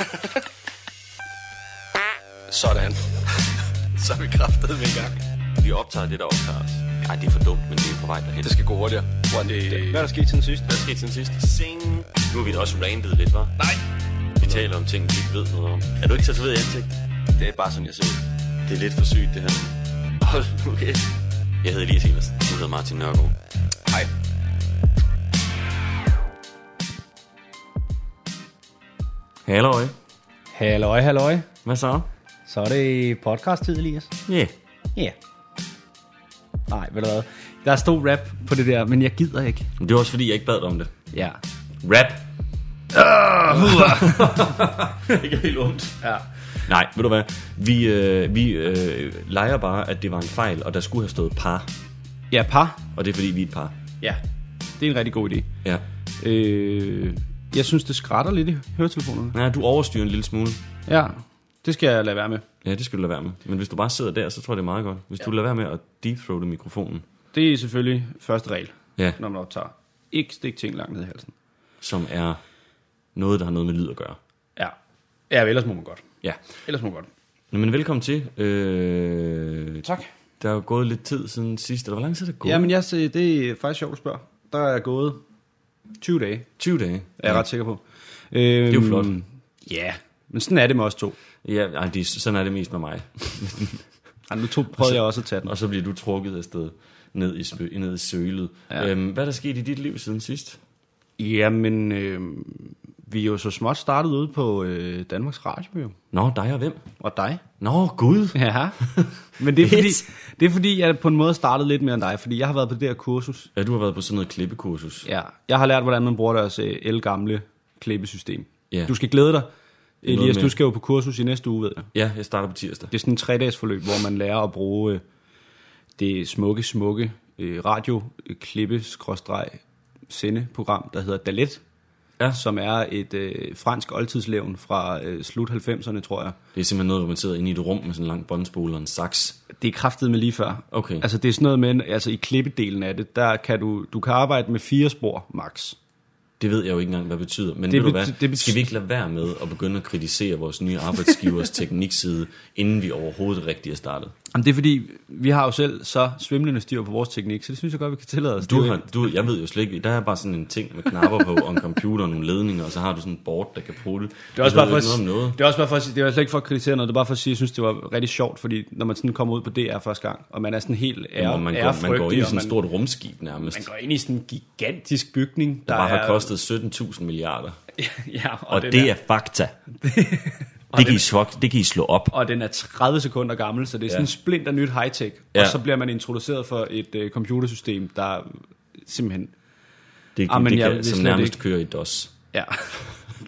Sådan. Så er vi kraftet med i gang. Vi optager det, der optager os. Nej, det er for dumt, men det er på vej derhen. Det skal gå hurtigere. Hvor det... Hvad er der sket siden sidst? Hvad skete siden sidst? Sing. Nu har vi da også randet lidt, var? Nej. Vi taler om ting, vi ikke ved noget om. Er du ikke tatoveret i ansigt? Det er bare sådan, jeg ser ud. Det er lidt for sygt, det her. Hold nu kæft. Jeg hedder Elias Evers. Du hedder Martin Nørgaard. Hej. Halløj. Halløj, halløj. Hvad så? Så er det podcast-tid, Elias. Ja. Yeah. Ja. Yeah. Nej, ved du hvad? Der stod rap på det der, men jeg gider ikke. Men det var også fordi, jeg ikke bad dig om det. Ja. Rap. det er helt ondt. Ja. Nej, ved du hvad? Vi, øh, vi øh, leger bare, at det var en fejl, og der skulle have stået par. Ja, par. Og det er fordi, vi er et par. Ja. Det er en rigtig god idé. Ja. Øh, jeg synes, det skrætter lidt i høretelefonerne. Ja, du overstyrer en lille smule. Ja, det skal jeg lade være med. Ja, det skal du lade være med. Men hvis du bare sidder der, så tror jeg, det er meget godt. Hvis ja. du lader være med at deepthroate mikrofonen, Det er selvfølgelig første regel, ja, når man optager. Ikke stik ting langt ned i halsen. som er noget, der har noget med lyd at gøre. Ja. Ja, ellers må man godt. Ja. Ellers må man godt. Nå, men velkommen til. Øh, Tak. der er jo gået lidt tid siden sidst. Eller hvor lang tid er det gået? Ja, men jeg, det er faktisk sjovt at spørge. Der er gået 20 dage, 20 dage. er jeg ret sikker på. Øhm, det er jo flot. Ja, men sådan er det med os to. Ja, ej, det, sådan er det mest med mig. Ej, nu to prøvede jeg også at tage den. Og så bliver du trukket afsted ned i, spø, ned i sølet. Ja. Ja. Øhm, hvad er der sket i dit liv siden sidst? Jamen, øh, vi er jo så småt startet ude på øh, Danmarks Radio, jo. Nå, dig og hvem? Og dig. Nå, Gud. Ja. Men det er, fordi, det er fordi, jeg på en måde startede lidt mere end dig, fordi jeg har været på det der kursus. Ja, du har været på sådan noget klippekursus. Ja, jeg har lært, hvordan man bruger deres øh, el-gamle klippesystem. Ja. Du skal glæde dig. Elias, du skal jo på kursus i næste uge, ved jeg. Ja, jeg starter på tirsdag. Det er sådan en tre-dages forløb, hvor man lærer at bruge øh, det smukke, smukke øh, radio klippe sendeprogram, der hedder Dalet, Ja. som er et øh, fransk oldtidslevn fra øh, slut 90'erne, tror jeg. Det er simpelthen noget, hvor man sidder inde i et rum med sådan en lang båndspole og en saks. Det er kraftet med lige før. Okay. Altså det er sådan noget med, altså i klippedelen af det, der kan du, du kan arbejde med fire spor max. Det ved jeg jo ikke engang, hvad det betyder. Men Det ved du hvad? det Skal vi ikke lade være med at begynde at kritisere vores nye arbejdsgivers teknikside, inden vi overhovedet rigtigt er startet? Jamen, det er fordi, vi har jo selv så svimlende styr på vores teknik, så det synes jeg godt, vi kan tillade os. Du Det er har, du, jeg ved jo slet ikke, der er bare sådan en ting med knapper på, og en computer og nogle ledninger, og så har du sådan en board, der kan bruge det. Det er også bare for, noget om noget. Det er også bare for at sige, det er slet ikke for at kritisere noget, det er bare for at sige, jeg synes, det var rigtig sjovt, fordi når man sådan kommer ud på DR første gang, og man er sådan helt ære, Hvor man, går, man går ind i sådan et stort rumskib nærmest, man går ind i sådan en gigantisk bygning, der bare har kostet 17.000 milliarder. ja, og, Og den det er fakta. Det kan, I svok, det kan I slå op. og den er 30 sekunder gammel, så det er sådan Ja. splinter nyt high-tech. Ja. Og så bliver man introduceret for et uh, computersystem, der simpelthen... Det, Ah, men det jeg kan, vil som nærmest ikke. kører i DOS. Ja,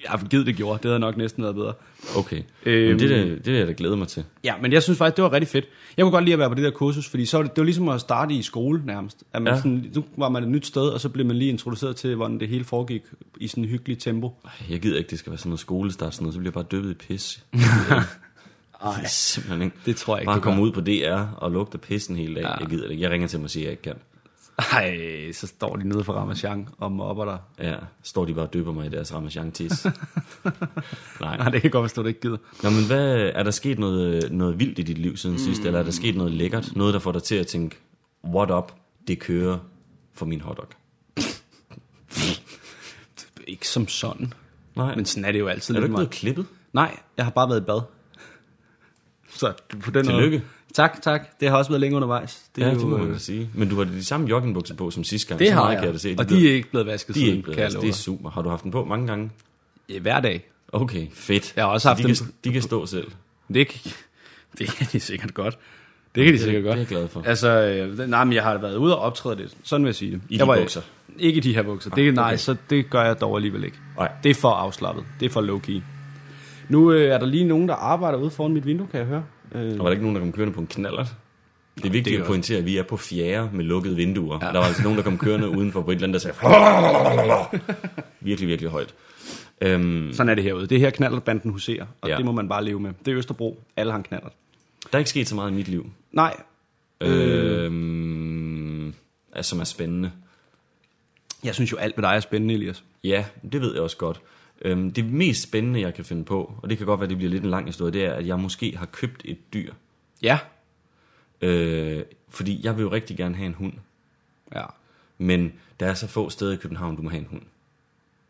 jeg har givet det gjorde. Det havde nok næsten været bedre. Okay. Øhm. Men det, er det, det er jeg da glæder mig til. Ja, men jeg synes faktisk, det var rigtig fedt. Jeg kunne godt lide at være på det der kursus, fordi så var det, det var ligesom at starte i skole nærmest. At man Ja. sådan, nu var man et nyt sted, og så blev man lige introduceret til, hvordan det hele foregik i sådan en hyggelig tempo. Jeg gider ikke, det skal være sådan noget skolestart, sådan noget, så bliver jeg bare dyppet i pis. Ej, Simpelthen ikke. det tror jeg ikke, Bare komme ud på DR og lugte pissen hele dagen. Ja. Jeg gider det ikke. Jeg ringer til dem og siger, at jeg ikke kan. Ej, så står de nede for Ramachan og mobber dig. Ja, står de bare og dypper mig i deres ramachan tis. Nej. Nej, det kan godt forstå, du ikke gider. Nå, men hvad, er der sket noget, noget vildt i dit liv siden mm. sidst? Eller er der sket noget lækkert? Noget, der får dig til at tænke, what up, det kører for min hotdog. Ikke som sådan. Nej, Men sådan er det jo altid er du ikke blevet klippet? Nej, jeg har bare været i bad. Så på den Tillykke. Måde. Tak, tak. Det har også været længe undervejs. Det, ja, det må øh, man da sige. Men du har de samme joggingbukser på som sidste gang. Det så har meget jeg, Kan jeg se. og blev- de er ikke blevet vasket de er siden, ikke blevet kan jeg vasket. Det er super. Har du haft den på mange gange? Ja, Hver dag. Okay, fedt. Jeg har også Så haft de dem kan, de kan stå selv. Det kan, det kan de sikkert godt. Det kan de sikkert godt. det er jeg glad for. Altså, øh, det- nej, men jeg har været ude og optræde lidt. Sådan vil jeg sige det. I jeg de bukser? Ikke i de her bukser. Det, nej, okay. så det gør jeg dog alligevel ikke. Nej. Det er for afslappet. Det er for low-key. Nu øh, er der lige nogen, der arbejder ude foran mit vindue, kan jeg høre. Øh, Og var der ikke nogen, der kom kørende på en knallert? Det er vigtigt det er at pointere, at vi er på fjerde med lukkede vinduer. Ja. Der var altså nogen, der kom kørende udenfor på et eller andet, der sagde... virkelig, virkelig højt. Øhm, sådan er det herude. Det er her knallertbanden huserer, og Ja. det må man bare leve med. Det er Østerbro. Alle har knallert. der er ikke sket så meget i mit liv, Nej, øhm, altså, som er spændende. jeg synes jo alt ved dig er spændende, Elias. Ja, det ved jeg også godt. Øhm, det mest spændende, jeg kan finde på, og det kan godt være, det bliver lidt en lang historie, det er, at jeg måske har købt et dyr. Ja. Øh, fordi jeg vil jo rigtig gerne have en hund. Ja. Men der er så få steder i København, du må have en hund.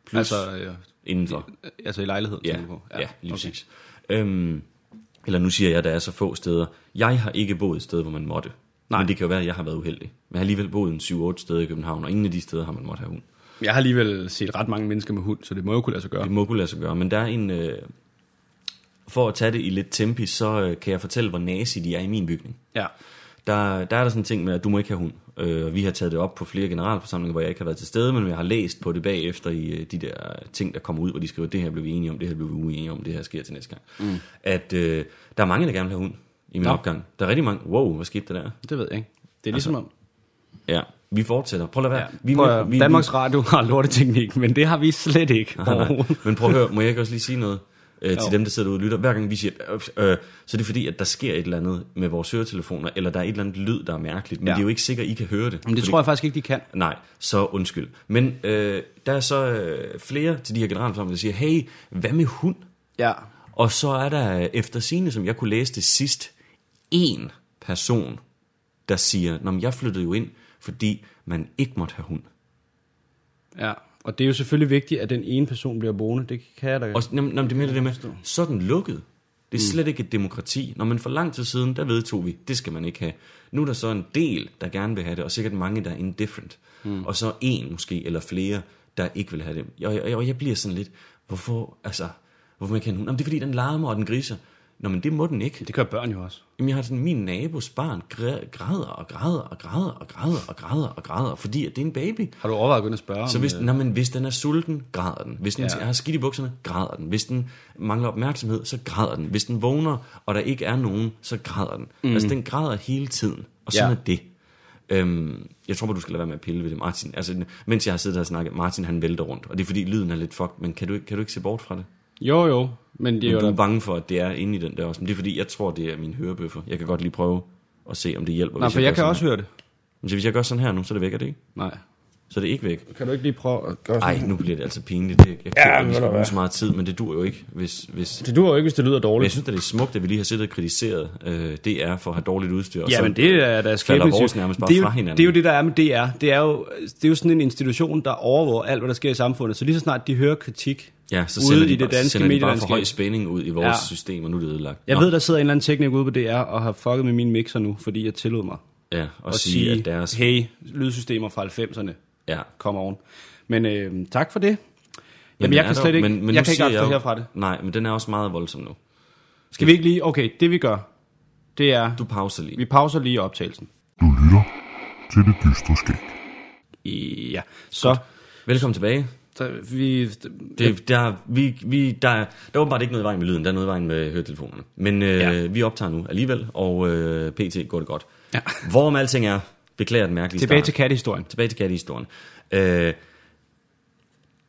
Plus Altså, øh, indenfor. altså i lejligheden, Ja, tænker du på? ja, ja lige okay. præcis. Øhm, eller nu siger jeg, at der er så få steder. Jeg har ikke boet et sted, hvor man måtte. Nej. Men det kan jo være, at jeg har været uheldig. Men jeg har alligevel boet en 7-8 steder i København, og ingen af de steder har man måtte have hund. Jeg har alligevel set ret mange mennesker med hund, så det må jo kunne lade sig gøre. Det må kunne lade sig gøre, men der er en... Øh, for at tage det i lidt tempi, så øh, kan jeg fortælle, hvor nazi de er i min bygning. Ja. Der, der er der sådan en ting med, at du må ikke have hund. Øh, vi har taget det op på flere generalforsamlinger, hvor jeg ikke har været til stede, men jeg har læst på det bagefter i øh, de der ting, der kommer ud, hvor de skriver, det her blev vi enige om, det her blev vi uenige om, det her sker til næste gang. Mm. At øh, der er mange, der gerne vil have hund i min Nå. opgang. Der er rigtig mange. Wow, hvad skete der der? Det ved jeg ikke. Det er ligesom om... Ja, vi fortsætter. Prøv at lade være. Ja, vi, prøv, at- vi, Danmarks Radio har lorteteknik, men det har vi slet ikke. Nej. Men prøv at høre, må jeg ikke også lige sige noget øh, til Jo. dem, der sidder derude og lytter? Hver gang vi siger, øh, øh, så er det fordi, at der sker et eller andet med vores høretelefoner, eller der er et eller andet lyd, der er mærkeligt, men Ja. det er jo ikke sikkert, I kan høre det. Men det tror jeg faktisk ikke, de kan. Nej, så undskyld. Men øh, der er så øh, flere til de her generalforsamlinger, der siger, hey, hvad med hund? Ja. Og så er der øh, efter sine, som jeg kunne læse det sidst, en person, der siger, Nå, men jeg flyttede jo ind, fordi man ikke måtte have hund. Ja. Og det er jo selvfølgelig vigtigt, at den ene person bliver boende. Det kan jeg da Og nå, nå, det mener det med, så den lukket. Det er slet ikke et demokrati. Når man for lang tid siden, der vedtog vi, det skal man ikke have. Nu er der så en del, der gerne vil have det, og sikkert mange, der er indifferent. Mm. Og så en måske, eller flere, der ikke vil have det. Og jeg, og jeg bliver sådan lidt, hvorfor, altså, hvorfor man en hund? Jamen, det er fordi, den larmer, og den griser. Nå, men det må den ikke. Det gør børn jo også. Jamen, jeg har sådan, min nabos barn græ- græder og græder og græder og græder og græder og græder, fordi at det er en baby. Har du overvejet at ind og spørge Så hvis, øh, nej, men hvis den er sulten, græder den. Hvis den Ja. har skidt i bukserne, græder den. Hvis den mangler opmærksomhed, så græder den. Hvis den vågner, og der ikke er nogen, så græder den. Mm. Altså, den græder hele tiden. Og sådan Ja. er det. Øhm, jeg tror bare, du skal lade være med at pille ved det, Martin. Altså, mens jeg har siddet her og snakket, Martin han vælter rundt. Og det er fordi, lyden er lidt fucked, men kan du, ikke- kan du ikke se bort fra det? Jo, jo. Men det er Men jo du da... er bange for, at det er inde i den der også. Men det er fordi, jeg tror, det er mine hørebøffer. Jeg kan godt lige prøve at se, om det hjælper. Nej, for jeg gør kan også her. høre det. Men så hvis jeg gør sådan her nu, så er det væk, er det ikke? Nej. Så er det ikke væk. Kan du ikke lige prøve at gøre sådan Nej, nu bliver det altså pinligt. Det, jeg ja, vi skal du bruge så meget tid, men det dur jo ikke, hvis... hvis Det duer jo ikke, hvis det lyder men jeg dårligt. synes, at det er smukt, at vi lige har siddet og kritiseret øh, DR for at have dårligt udstyr. og Ja, men det er der falder vores nærmest bare det er, jo, fra hinanden. det er jo det, der er med DR. Det er jo, det er jo sådan en institution, der overvåger alt, hvad der sker i samfundet. Så lige så snart de hører kritik, ja, så ude sender i de, det danske sender de bare for høj spænding ud i vores Ja. system, og nu er det ødelagt. jeg Nå, ved, der sidder en eller anden tekniker ude på DR og har fucket med min mixer nu, fordi jeg tillod mig Ja, og at sige, at deres... hey, lydsystemer fra 90'erne, Ja, kom oven. Men øh, tak for det. Jamen, Jamen, jeg kan slet ikke, men- men jeg kan ikke siger jeg abstrahere jo- fra det. Nej, men den er også meget voldsom nu. Skal vi ikke lige, okay, det vi gør, det er, Du pauser lige. vi pauser lige optagelsen. Du lytter til det dystre skæg. Ja, så, Velkommen tilbage. Så vi, Det, der, vi, vi, der, der er åbenbart ikke noget i vejen med lyden, der er noget i vejen med høretelefonerne. Men øh, Ja. vi optager nu alligevel, og øh, pt. går det godt. Ja. Hvorom alting er, beklager den mærkelige tilbage start. til kattehistorien. Tilbage til kattehistorien. Øh,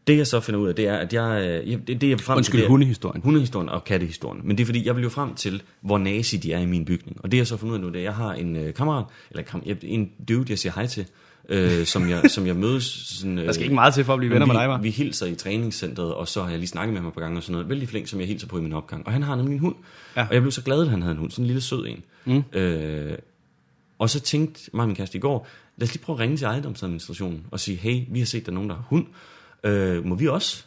det jeg så finder ud af, det er, at jeg... øh, jeg det, det jeg frem Undskyld, til, det er, hundehistorien. Hundehistorien og kattehistorien. Men det er fordi, jeg vil jo frem til, hvor nazi de er i min bygning. Og det jeg så fundet ud af nu, det er, at jeg har en øh, kammerat, eller kam, en dude, jeg siger hej til, øh, som, jeg, som jeg mødes... Sådan, øh, Der skal ikke meget til for at blive venner vi, med dig, var. Vi hilser i træningscenteret, og så har jeg lige snakket med ham et par gange og sådan noget. Vældig flink, som jeg hilser på i min opgang. Og han har nemlig en hund. Ja. Og jeg blev så glad, at han havde en hund. Sådan en lille sød en. Mm. Øh, og så tænkte mig og min kæreste i går, lad os lige prøve at ringe til ejendomsadministrationen og sige, hey, vi har set, der er nogen, der har hund. Øh, må vi også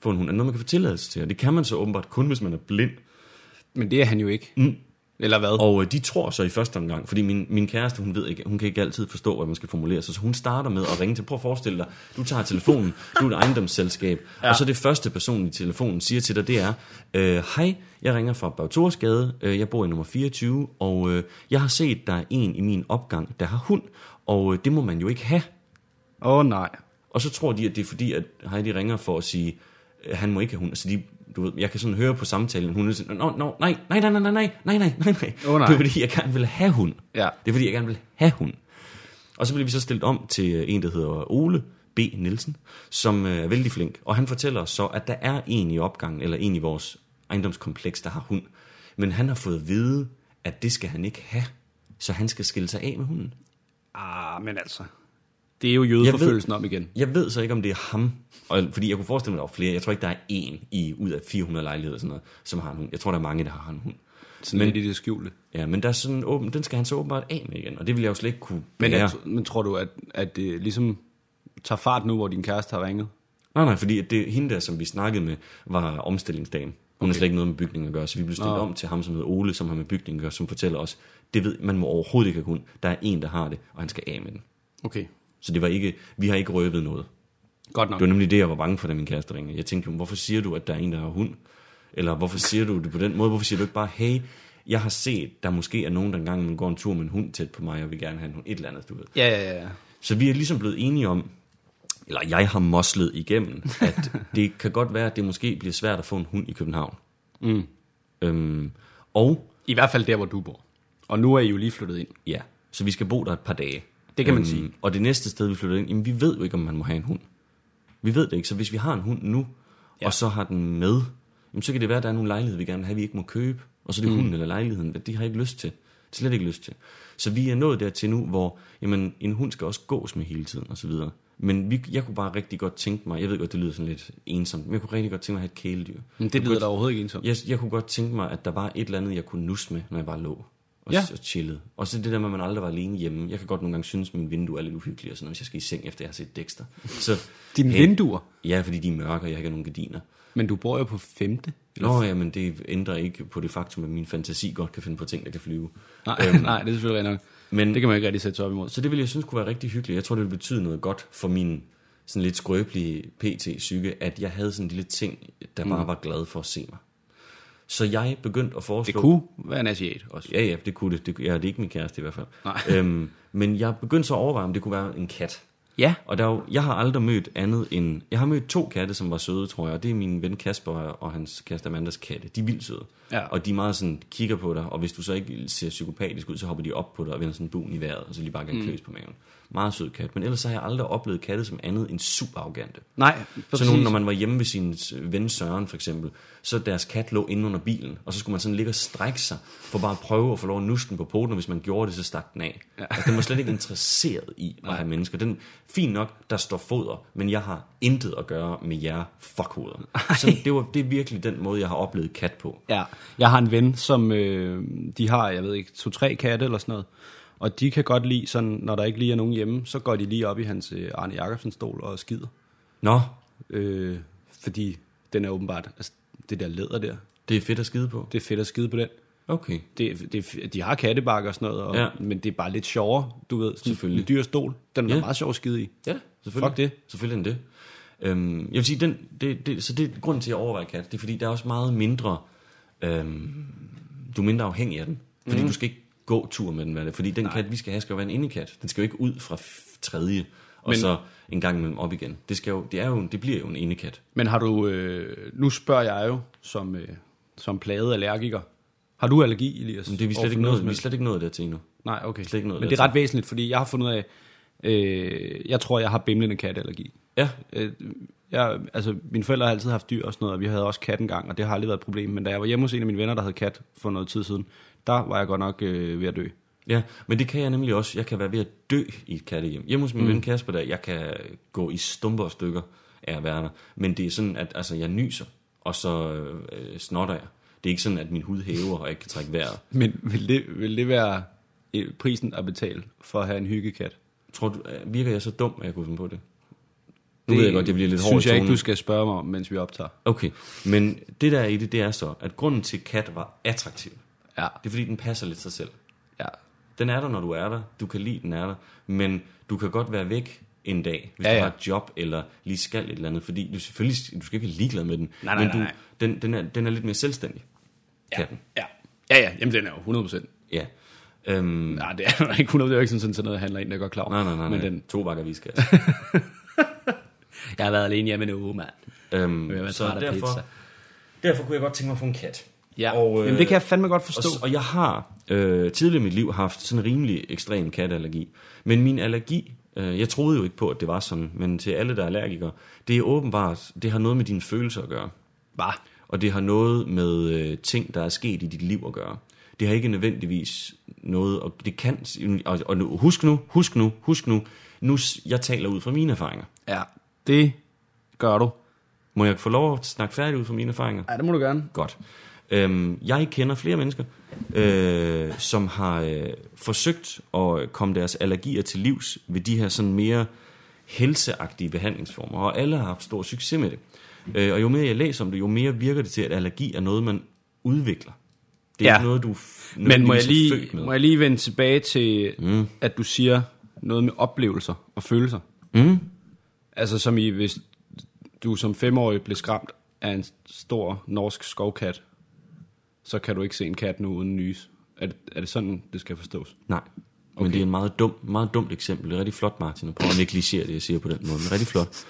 få en hund? Er det noget, man kan få tilladelse til? Og det kan man så åbenbart kun, hvis man er blind. Men det er han jo ikke. Mm. Eller hvad? Og øh, de tror så i første omgang, fordi min, min kæreste, hun ved ikke, hun kan ikke altid forstå, hvad man skal formulere sig, så hun starter med at ringe til, prøv at forestille dig, du tager telefonen, du er et ejendomsselskab, ja. og så det første person i telefonen siger til dig, det er, øh, hej, jeg ringer fra Bagtorsgade, øh, jeg bor i nummer 24, og øh, jeg har set, der er en i min opgang, der har hund, og øh, det må man jo ikke have. Åh oh, nej. Og så tror de, at det er fordi, at Heidi ringer for at sige, han må ikke have hund. Altså de, du ved, jeg kan sådan høre på samtalen, hun er sådan, no, no, nej, nej, nej, nej, nej, nej, nej, nej, nej. Åh, nej. Det er fordi, jeg gerne vil have hund. Ja. Det er fordi, jeg gerne vil have hund. Og så bliver vi så stillet om til øh, en, der hedder Ole B. Nielsen, som øh, er vældig flink. Og han fortæller os så, at der er en i opgangen, eller en i vores ejendomskompleks, der har hund. Men han har fået at vide, at det skal han ikke have. Så han skal skille sig af med hunden. Ah, men altså. Det er jo jødeforfølgelsen om igen. Jeg ved så ikke, om det er ham, og, fordi jeg kunne forestille mig, at der var flere. Jeg tror ikke, der er en i, ud af 400 lejligheder, sådan noget, som har en hund. Jeg tror, der er mange, der har en hund. Sådan Men- lidt i det skjulte. Ja, men der er sådan åben, den skal han så åbenbart af med igen, og det vil jeg jo slet ikke kunne Men, jeg, men tror du, at, at det ligesom tager fart nu, hvor din kæreste har ringet? Nej, nej, fordi det, hende der, som vi snakkede med, var omstillingsdagen. Hun okay. har slet ikke noget med bygningen at gøre, så vi blev stillet Nå. om til ham, som hedder Ole, som har med bygningen at gøre, som fortæller os, det ved, man må overhovedet ikke have hund. Der er en, der har det, og han skal af med den. Okay. Så det var ikke, vi har ikke røbet noget. Godt nok. Det var nemlig det, jeg var bange for, da min kæreste ringede. Jeg tænkte, hvorfor siger du, at der er en, der har hund? Eller hvorfor siger du det på den måde? Hvorfor siger du ikke bare, hey, jeg har set, der måske er nogen, der engang man går en tur med en hund tæt på mig, og vil gerne have en hund. Et eller andet, du ved. Ja, ja, ja. Så vi er ligesom blevet enige om, eller jeg har moslet igennem, at det kan godt være, at det måske bliver svært at få en hund i København. Mm. Øhm, og I hvert fald der, hvor du bor. Og nu er I jo lige flyttet ind. ja, så vi skal bo der et par dage. Øhm, Det kan man sige. Og det næste sted, vi flytter ind, jamen vi ved jo ikke, om man må have en hund. Vi ved det ikke, så hvis vi har en hund nu, ja. Og så har den med, jamen så kan det være, at der er nogle lejligheder, vi gerne vil have, vi ikke må købe. Og så er det mm. hunden eller lejligheden, det har jeg ikke lyst til. Slet ikke lyst til. Så vi er nået dertil nu, hvor jamen, en hund skal også gås med hele tiden, og så videre. Men vi, jeg kunne bare rigtig godt tænke mig, jeg ved godt, det lyder sådan lidt ensomt, men jeg kunne rigtig godt tænke mig at have et kæledyr. Men det lyder da overhovedet ikke ensomt. jeg, jeg kunne godt tænke mig, at der var et eller andet, jeg kunne nusse med, når jeg bare lå og, Ja. og chillede. Og så det der med, at man aldrig var alene hjemme. Jeg kan godt nogle gange synes, at mine vinduer er lidt uhyggelige og sådan noget, hvis jeg skal i seng, efter jeg har set Dexter. Så, Dine hey, vinduer? Ja, fordi de er mørke, og jeg ikke har nogen gardiner. Men du bor jo på femte. Nå ja, men det ændrer ikke på det faktum, at min fantasi godt kan finde på ting, der kan flyve. Nej, Øhm, nej, det er selvfølgelig nok. Men Det kan man ikke rigtig sætte sig op imod. Så det vil jeg synes kunne være rigtig hyggeligt. Jeg tror, det ville betyde noget godt for min sådan lidt skrøbelige pt-psyke, at jeg havde sådan en lille ting, der bare var glad for at se mig. Så jeg begyndte at foreslå... Det kunne være en asiat også. Ja, ja, det kunne det. det ja, det er ikke min kæreste i hvert fald. Nej. Øhm, men jeg begyndte så at overveje, om det kunne være en kat. Ja. Og der er jo, jeg har aldrig mødt andet end... Jeg har mødt to katte, som var søde, tror jeg. Og det er min ven Kasper og hans kæreste Amandas katte. De er vildt søde. Ja. Og de er meget sådan, kigger på dig, og hvis du så ikke ser psykopatisk ud, så hopper de op på dig og vender sådan en buen i vejret, og så de bare gerne Mm. kløs på maven. Meget sød kat. Men ellers så har jeg aldrig oplevet katte som andet end super arrogante. Nej, Så nogen, når man var hjemme ved sin ven Søren for eksempel, så deres kat lå inde under bilen, og så skulle man sådan ligge og strække sig, for bare at prøve at få lov at nusse den på poten, og hvis man gjorde det, så stak den af. Ja. Altså, den var slet ikke interesseret i at have mennesker. Den, fint nok, der står foder, men jeg har intet at gøre med jer fuckhoveder. Så det, var, det er virkelig den måde, jeg har oplevet kat på. Ja, jeg har en ven, som øh, de har, jeg ved ikke, to-tre katte eller sådan noget. Og de kan godt lide, sådan, når der ikke lige er nogen hjemme, så går de lige op i hans øh, Arne Jacobsen stol og skider. Nå, Øh, fordi den er åbenbart, altså det der læder der, det er fedt at skide på. det er fedt at skide på den. Okay. Det, det, de har kattebakker og sådan noget, og, Ja. men det er bare lidt sjovere, du ved. Selvfølgelig. En dyr stol, den er Ja. meget sjov at skide i. Ja, selvfølgelig. Fuck det. Selvfølgelig den det. Øhm, jeg vil sige, den, det, det, så det er grunden til, at jeg overvejer kat. Det er, fordi der er også meget mindre... Øhm, du er mindre afhængig af den. Fordi mm. du skal ikke gå tur med den. Fordi den Nej. kat, vi skal have, skal jo være en indekat. Den skal jo ikke ud fra tredje, og Men- så en gang imellem op igen. Det, skal jo, det, er jo, det bliver jo en indekat. Men har du, øh, nu spørger jeg jo, som, øh, som plaget allergiker, har du allergi, Elias? Men det er vi slet ikke noget nået, vi er slet ikke nået dertil endnu. Nej, okay. Slet ikke noget Men det er ret væsentligt, fordi jeg har fundet af, øh, jeg tror, jeg har bimlende katteallergi. Ja, Øh, jeg, altså, mine forældre har altid haft dyr og sådan noget, og vi havde også kat engang, og det har aldrig været et problem. Men da jeg var hjemme hos en af mine venner, der havde kat for noget tid siden, der var jeg godt nok øh, ved at dø. Ja, men det kan jeg nemlig også. Jeg kan være ved at dø i et kattehjem. Hjemme hos min mm. ven Kasper, der, jeg kan gå i stumper og stykker af at være der. Men det er sådan, at altså, jeg nyser, og så øh, snotter jeg. Det er ikke sådan, at min hud hæver, og jeg ikke kan trække vejret. Men vil det, vil det være øh, prisen at betale for at have en hyggekat? Tror du, øh, virker jeg så dum, at jeg kunne finde på det? Nu ved jeg godt, jeg bliver lidt hård i synes jeg ikke, du skal spørge mig om, mens vi optager. Okay, men det der er i det, det er så, at grunden til, at kat var attraktiv, Ja, det er fordi, den passer lidt sig selv. ja. Den er der, når du er der. Du kan lide, den er der. Men du kan godt være væk en dag, hvis Ja, ja, du ja. har et job, eller lige skal et eller andet. Fordi du selvfølgelig, du skal ikke være ligeglad med den. Nej, nej, men du, nej, nej. Den, den, er, den er lidt mere selvstændig, katten. Ja, ja, ja jamen den er jo 100%. Ja. Øhm, Nej, det er jo ikke 100, det er jo ikke sådan, sådan noget, handler ind, der går klar. nej, nej, nej. Men nej. den, To bakker viskas. jeg har været alene hjemme en uge, mand. øhm, så derfor, pizza. derfor kunne jeg godt tænke mig at få en kat. Ja, Og, og, øh, jamen, det kan jeg fandme godt Og, forstå. s- og jeg har øh, tidligere i mit liv haft sådan en rimelig ekstrem katteallergi. Men min allergi, øh, jeg troede jo ikke på, at det var sådan, men til alle, der er allergikere, det er åbenbart, det har noget med dine følelser at gøre. Bare. Og det har noget med øh, ting, der er sket i dit liv at gøre. Det har ikke nødvendigvis noget, og det kan, og, og nu, husk nu, husk nu, husk nu, Nu, jeg taler ud fra mine erfaringer. Ja, det gør du. Må jeg få lov at snakke færdigt ud fra mine erfaringer? Ja, det må du gerne. Godt. Øhm, jeg kender flere mennesker, øh, som har øh, forsøgt at komme deres allergier til livs ved de her sådan mere helseagtige behandlingsformer, og alle har haft stor succes med det. Øh, og jo mere jeg læser om det, jo mere virker det til, at allergi er noget, man udvikler. Det er Ja. ikke noget, du f- Men må jeg, lige, må jeg lige vende tilbage til, mm. at du siger noget med oplevelser og følelser? Mm. Altså som i, hvis du som femårig blev skræmt af en stor norsk skovkat, så kan du ikke se en kat nu uden nys. Er det, er det sådan, det skal forstås? Nej, men det er en meget, dum, meget dumt eksempel. Det er rigtig flot, Martin, at prøve at negligere det, jeg siger på den måde. Men rigtig flot.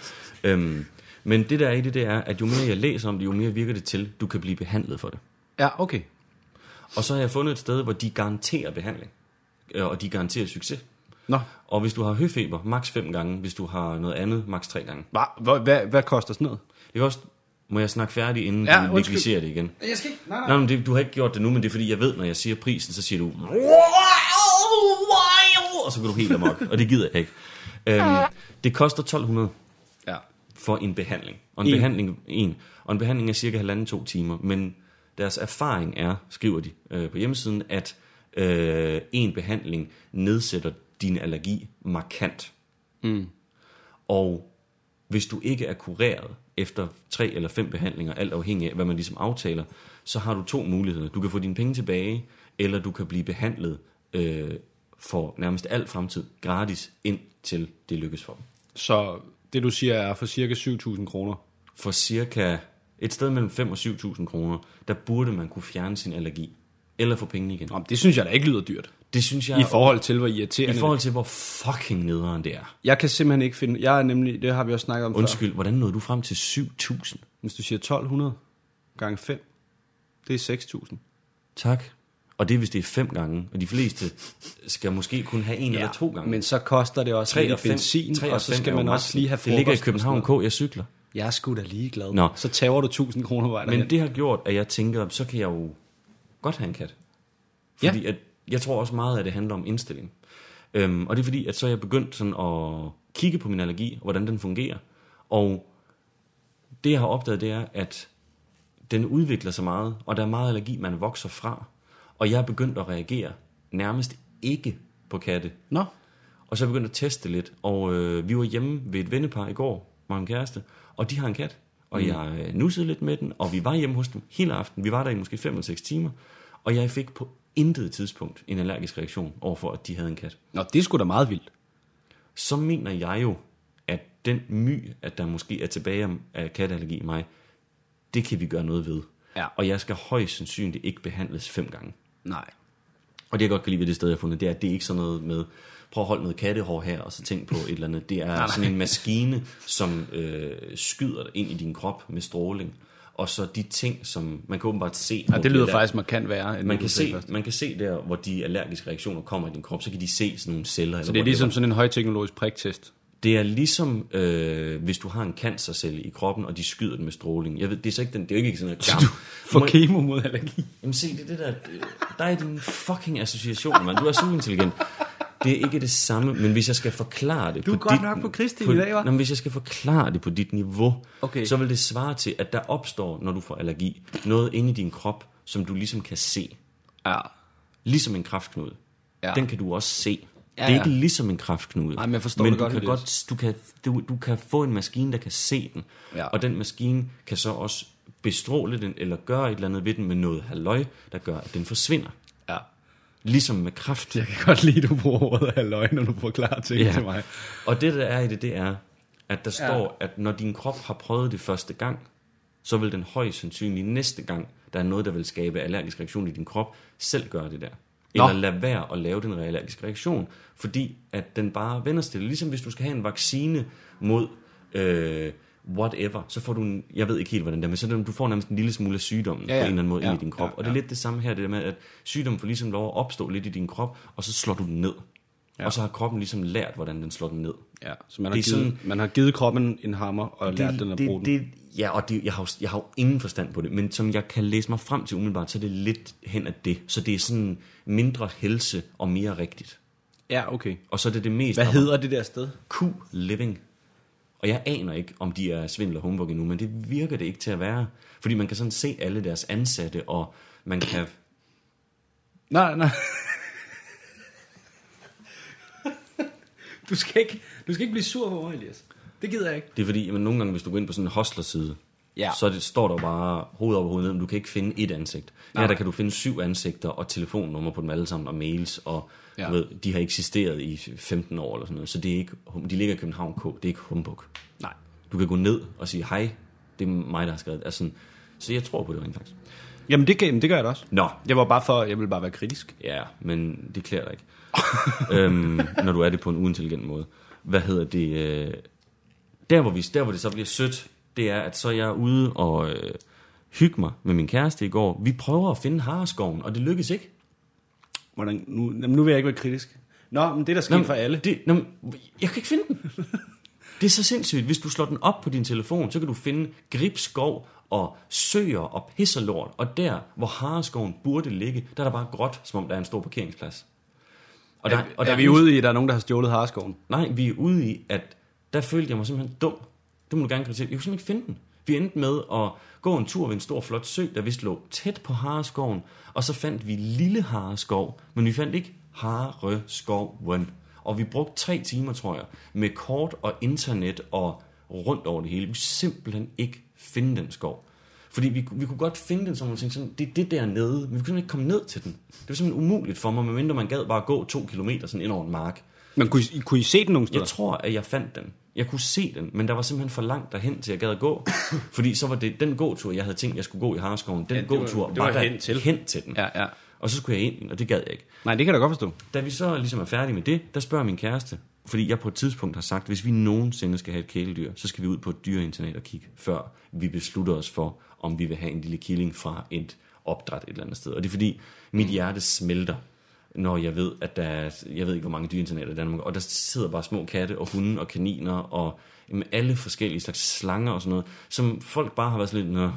Øhm, men det der er i det, det er, at jo mere jeg læser om det, jo mere virker det til, du kan blive behandlet for det. Ja, okay. Og så har jeg fundet et sted, hvor de garanterer behandling. Øh, Og de garanterer succes. Nå, Og hvis du har høfeber, maks 5 gange. Hvis du har noget andet, maks 3 gange. hvad, hvad, hvad, koster sådan noget? Det også... Må jeg snakke færdig, inden Ja, du negligerer det igen? Jeg skal ikke... Nej, nej. Nej, men det, du har ikke gjort det nu, men det er fordi, jeg ved, når jeg siger prisen, så siger du... Og så går du helt amok, og det gider jeg ikke. Øhm, det koster 1200 Ja. for en behandling. Og en, En. behandling, en. Og en behandling er cirka halvanden to timer. Men deres erfaring er, skriver de øh, på hjemmesiden, at øh, en behandling nedsætter din allergi markant. Mm. Og hvis du ikke er kureret efter tre eller fem behandlinger, alt afhængig af, hvad man ligesom aftaler, så har du to muligheder. Du kan få dine penge tilbage, eller du kan blive behandlet øh, for nærmest al fremtid gratis, indtil det lykkes for dem. Så det du siger er for cirka 7.000 kroner. for cirka et sted mellem 5 og 7.000 kroner, der burde man kunne fjerne sin allergi. Eller få pengene igen. Nå, det synes jeg da ikke lyder dyrt. Det synes jeg, I forhold til, hvor irriterende i forhold til, hvor fucking nederen det er. Jeg kan simpelthen ikke finde... Jeg er nemlig... Det har vi også snakket om før. Undskyld, hvordan nåede du frem til 7.000? Hvis du siger 1200 gange 5, det er 6.000. Tak. Og det er, hvis det er fem gange, og de fleste skal måske kun have en ja, eller to gange. Men så koster det også tre lidt og fem, benzin, tre og så fem skal man også lige have Det ligger i frokost og København K, jeg cykler. Jeg er sgu da ligeglad. Nå. Så tager du 1000 kroner vej. Men det har gjort, at jeg tænker, så kan jeg jo godt have en kat. Ja. Fordi at, jeg tror også meget, at det handler om indstilling. Øhm, og det er fordi, at så er jeg begyndt sådan at kigge på min allergi, og hvordan den fungerer. Og det, jeg har opdaget, det er, at den udvikler sig meget, og der er meget allergi, man vokser fra. Og jeg er begyndt at reagere nærmest ikke på katte. Nå, Og så er jeg begyndt at teste lidt, og øh, vi var hjemme ved et vennepar i går, mig og min kæreste, og de har en kat. Og mm. jeg nussede lidt med den, og vi var hjemme hos dem hele aften. Vi var der i måske 5 eller 6 timer, og jeg fik på intet tidspunkt en allergisk reaktion overfor, at de havde en kat. Nå det er sgu da meget vildt. Så mener jeg jo, at den my, at der måske er tilbage af katteallergi i mig, det kan vi gøre noget ved. Ja. Og jeg skal højst sandsynligt ikke behandles fem gange. Nej. Og det jeg godt kan lide ved det sted, jeg har fundet, det er, at det er ikke sådan noget med, prøv at holde noget kattehår her, og så tænk på et eller andet. Det er nej, nej. sådan en maskine, som øh, skyder ind i din krop med stråling. Og så de ting, som man kan åbenbart se. Ja, det lyder der- faktisk markant værre, end man kan, se, man kan se der, hvor de allergiske reaktioner kommer i din krop, så kan de se sådan nogle celler. Så det er ligesom sådan en højteknologisk priktest. Det er ligesom, øh, hvis du har en cancercelle i kroppen, og de skyder den med stråling. Jeg ved, det er så ikke, den, det er jo ikke sådan en gammel. For Må- kemo mod allergi. Jamen se, det er det der, der er din fucking association, mand. Du er så intelligent. Det er ikke det samme, men hvis jeg skal forklare det Du er på godt dit, nok på Kristi i dag, hva'? Nå, men hvis jeg skal forklare det på dit niveau, Okay. så vil det svare til, at der opstår, når du får allergi, noget inde i din krop, som du ligesom kan se. Ja. Ligesom en kraftknude. Ja. Den kan du også se. Ja, det er ja. ikke ligesom en kraftknude. Nej, men jeg forstår men det du godt, kan godt du kan, du, du kan få en maskine, der kan se den. Ja. Og den maskine kan så også bestråle den, eller gøre et eller andet ved den med noget halløj, der gør, at den forsvinder. Ja. Ligesom med kraft. Jeg kan godt lide, at du bruger ordet halvøj, når du forklarer ting Ja. til mig. Og det, der er i det, det er, at der står, at når din krop har prøvet det første gang, så vil den højst sandsynligt næste gang, der er noget, der vil skabe allergisk reaktion i din krop, selv gøre det der. Nå. Eller lade være at lave den allergiske reaktion, fordi at den bare vender stille. Ligesom hvis du skal have en vaccine mod øh, whatever, så får du en, jeg ved ikke helt, hvordan det er, men så det, du får nærmest en lille smule af sygdommen Ja, ja, ja. på en eller anden måde Ja, ind i din krop. ja, og det er ja. lidt det samme her, det der med, at sygdommen får ligesom lov at opstå lidt i din krop, og så slår du den ned. Ja. Og så har kroppen ligesom lært, hvordan den slår den ned. Ja, så man har, Det givet, sådan- man har givet kroppen en hammer og lært den at bruge den. det, ja, og det, jeg, har, jo- jeg har jo ingen forstand på det, men som jeg kan læse mig frem til umiddelbart, så er det lidt hen af det. Så det er sådan mindre helse og mere rigtigt. Ja, okay. Og så er det det mest... Hvad hedder det der sted? Q Living. Og jeg aner ikke, om de er svindel og humbug endnu, men det virker det ikke til at være. Fordi man kan sådan se alle deres ansatte, og man kan... Nej, nej. du, skal ikke, du skal ikke blive sur på mig, Elias. Det gider jeg ikke. Det er fordi, jamen, nogle gange, hvis du går ind på sådan en hostlerside, Ja. så det, står der bare hoved op og hoved ned, men du kan ikke finde et ansigt. Her Nej. der kan du finde syv ansigter og telefonnummer på dem alle sammen, og mails, og Ja. ja. du ved, de har eksisteret i 15 år eller sådan noget, så det er ikke, de ligger i København K, det er ikke humbug. Nej. Du kan gå ned og sige, hej, det er mig, der har skrevet. Altså, så jeg tror på det rent faktisk. Jamen, det, kan- det gør jeg da også. Nå, Jeg var bare for, jeg vil bare være kritisk. Ja, men det klæder dig ikke. øhm, når du er det på en uintelligent måde. Hvad hedder det? Øh, der, hvor vi, der, hvor det så bliver sødt, det er, at så er jeg ude og øh, hygge mig med min kæreste i går. Vi prøver at finde hareskoven, og det lykkes ikke. Hvordan, nu, jamen, nu vil jeg ikke være kritisk. Nå, men det er der sket for alle. Det, nå, jeg kan ikke finde den. Det er så sindssygt. Hvis du slår den op på din telefon, så kan du finde gribskov og søer og pisserlort. Og der, hvor hareskoven burde ligge, der er der bare gråt, som om der er en stor parkeringsplads. Og er, og er er vi ude i, at der er nogen, der har stjålet harskoven? Nej, vi er ude i, at der følte jeg mig simpelthen dum. Det må du gerne kritisere. Jeg kunne simpelthen ikke finde den. Vi endte med at gå en tur ved en stor flot sø, der vist lå tæt på Hareskoven, og så fandt vi Lille Hareskov, men vi fandt ikke Hareskoven. Og vi brugte tre timer, tror jeg, med kort og internet og rundt over det hele. Vi kunne simpelthen ikke finde den skov. Fordi vi, vi kunne godt finde den, som man tænkte, sådan, det er det der nede, men vi kunne simpelthen ikke komme ned til den. Det var simpelthen umuligt for mig, medmindre man gad bare gå to kilometer sådan ind over en mark. Men kunne I, kunne I se den nogen steder? Jeg tror, at jeg fandt den. Jeg kunne se den, men der var simpelthen for langt derhen, til jeg gad at gå. fordi så var det den gåtur, jeg havde tænkt, jeg skulle gå i Hareskoven. Den Ja, var- gåtur det var der hen til. hen til den. Ja, ja. Og så skulle jeg ind, og det gad jeg ikke. Nej, det kan jeg da godt forstå. Da vi så ligesom er færdige med det, der spørger min kæreste, fordi jeg på et tidspunkt har sagt, hvis vi nogensinde skal have et kæledyr, så skal vi ud på et dyreinternat og kigge, før vi beslutter os for, om vi vil have en lille killing fra et opdræt et eller andet sted. Og det er fordi, mit hjerte smelter, når jeg ved, at der er, jeg ved ikke, hvor mange dyreinternater i Danmark, og der sidder bare små katte og hunde og kaniner og jamen, alle forskellige slags slanger og sådan noget, som folk bare har været sådan lidt, Nå,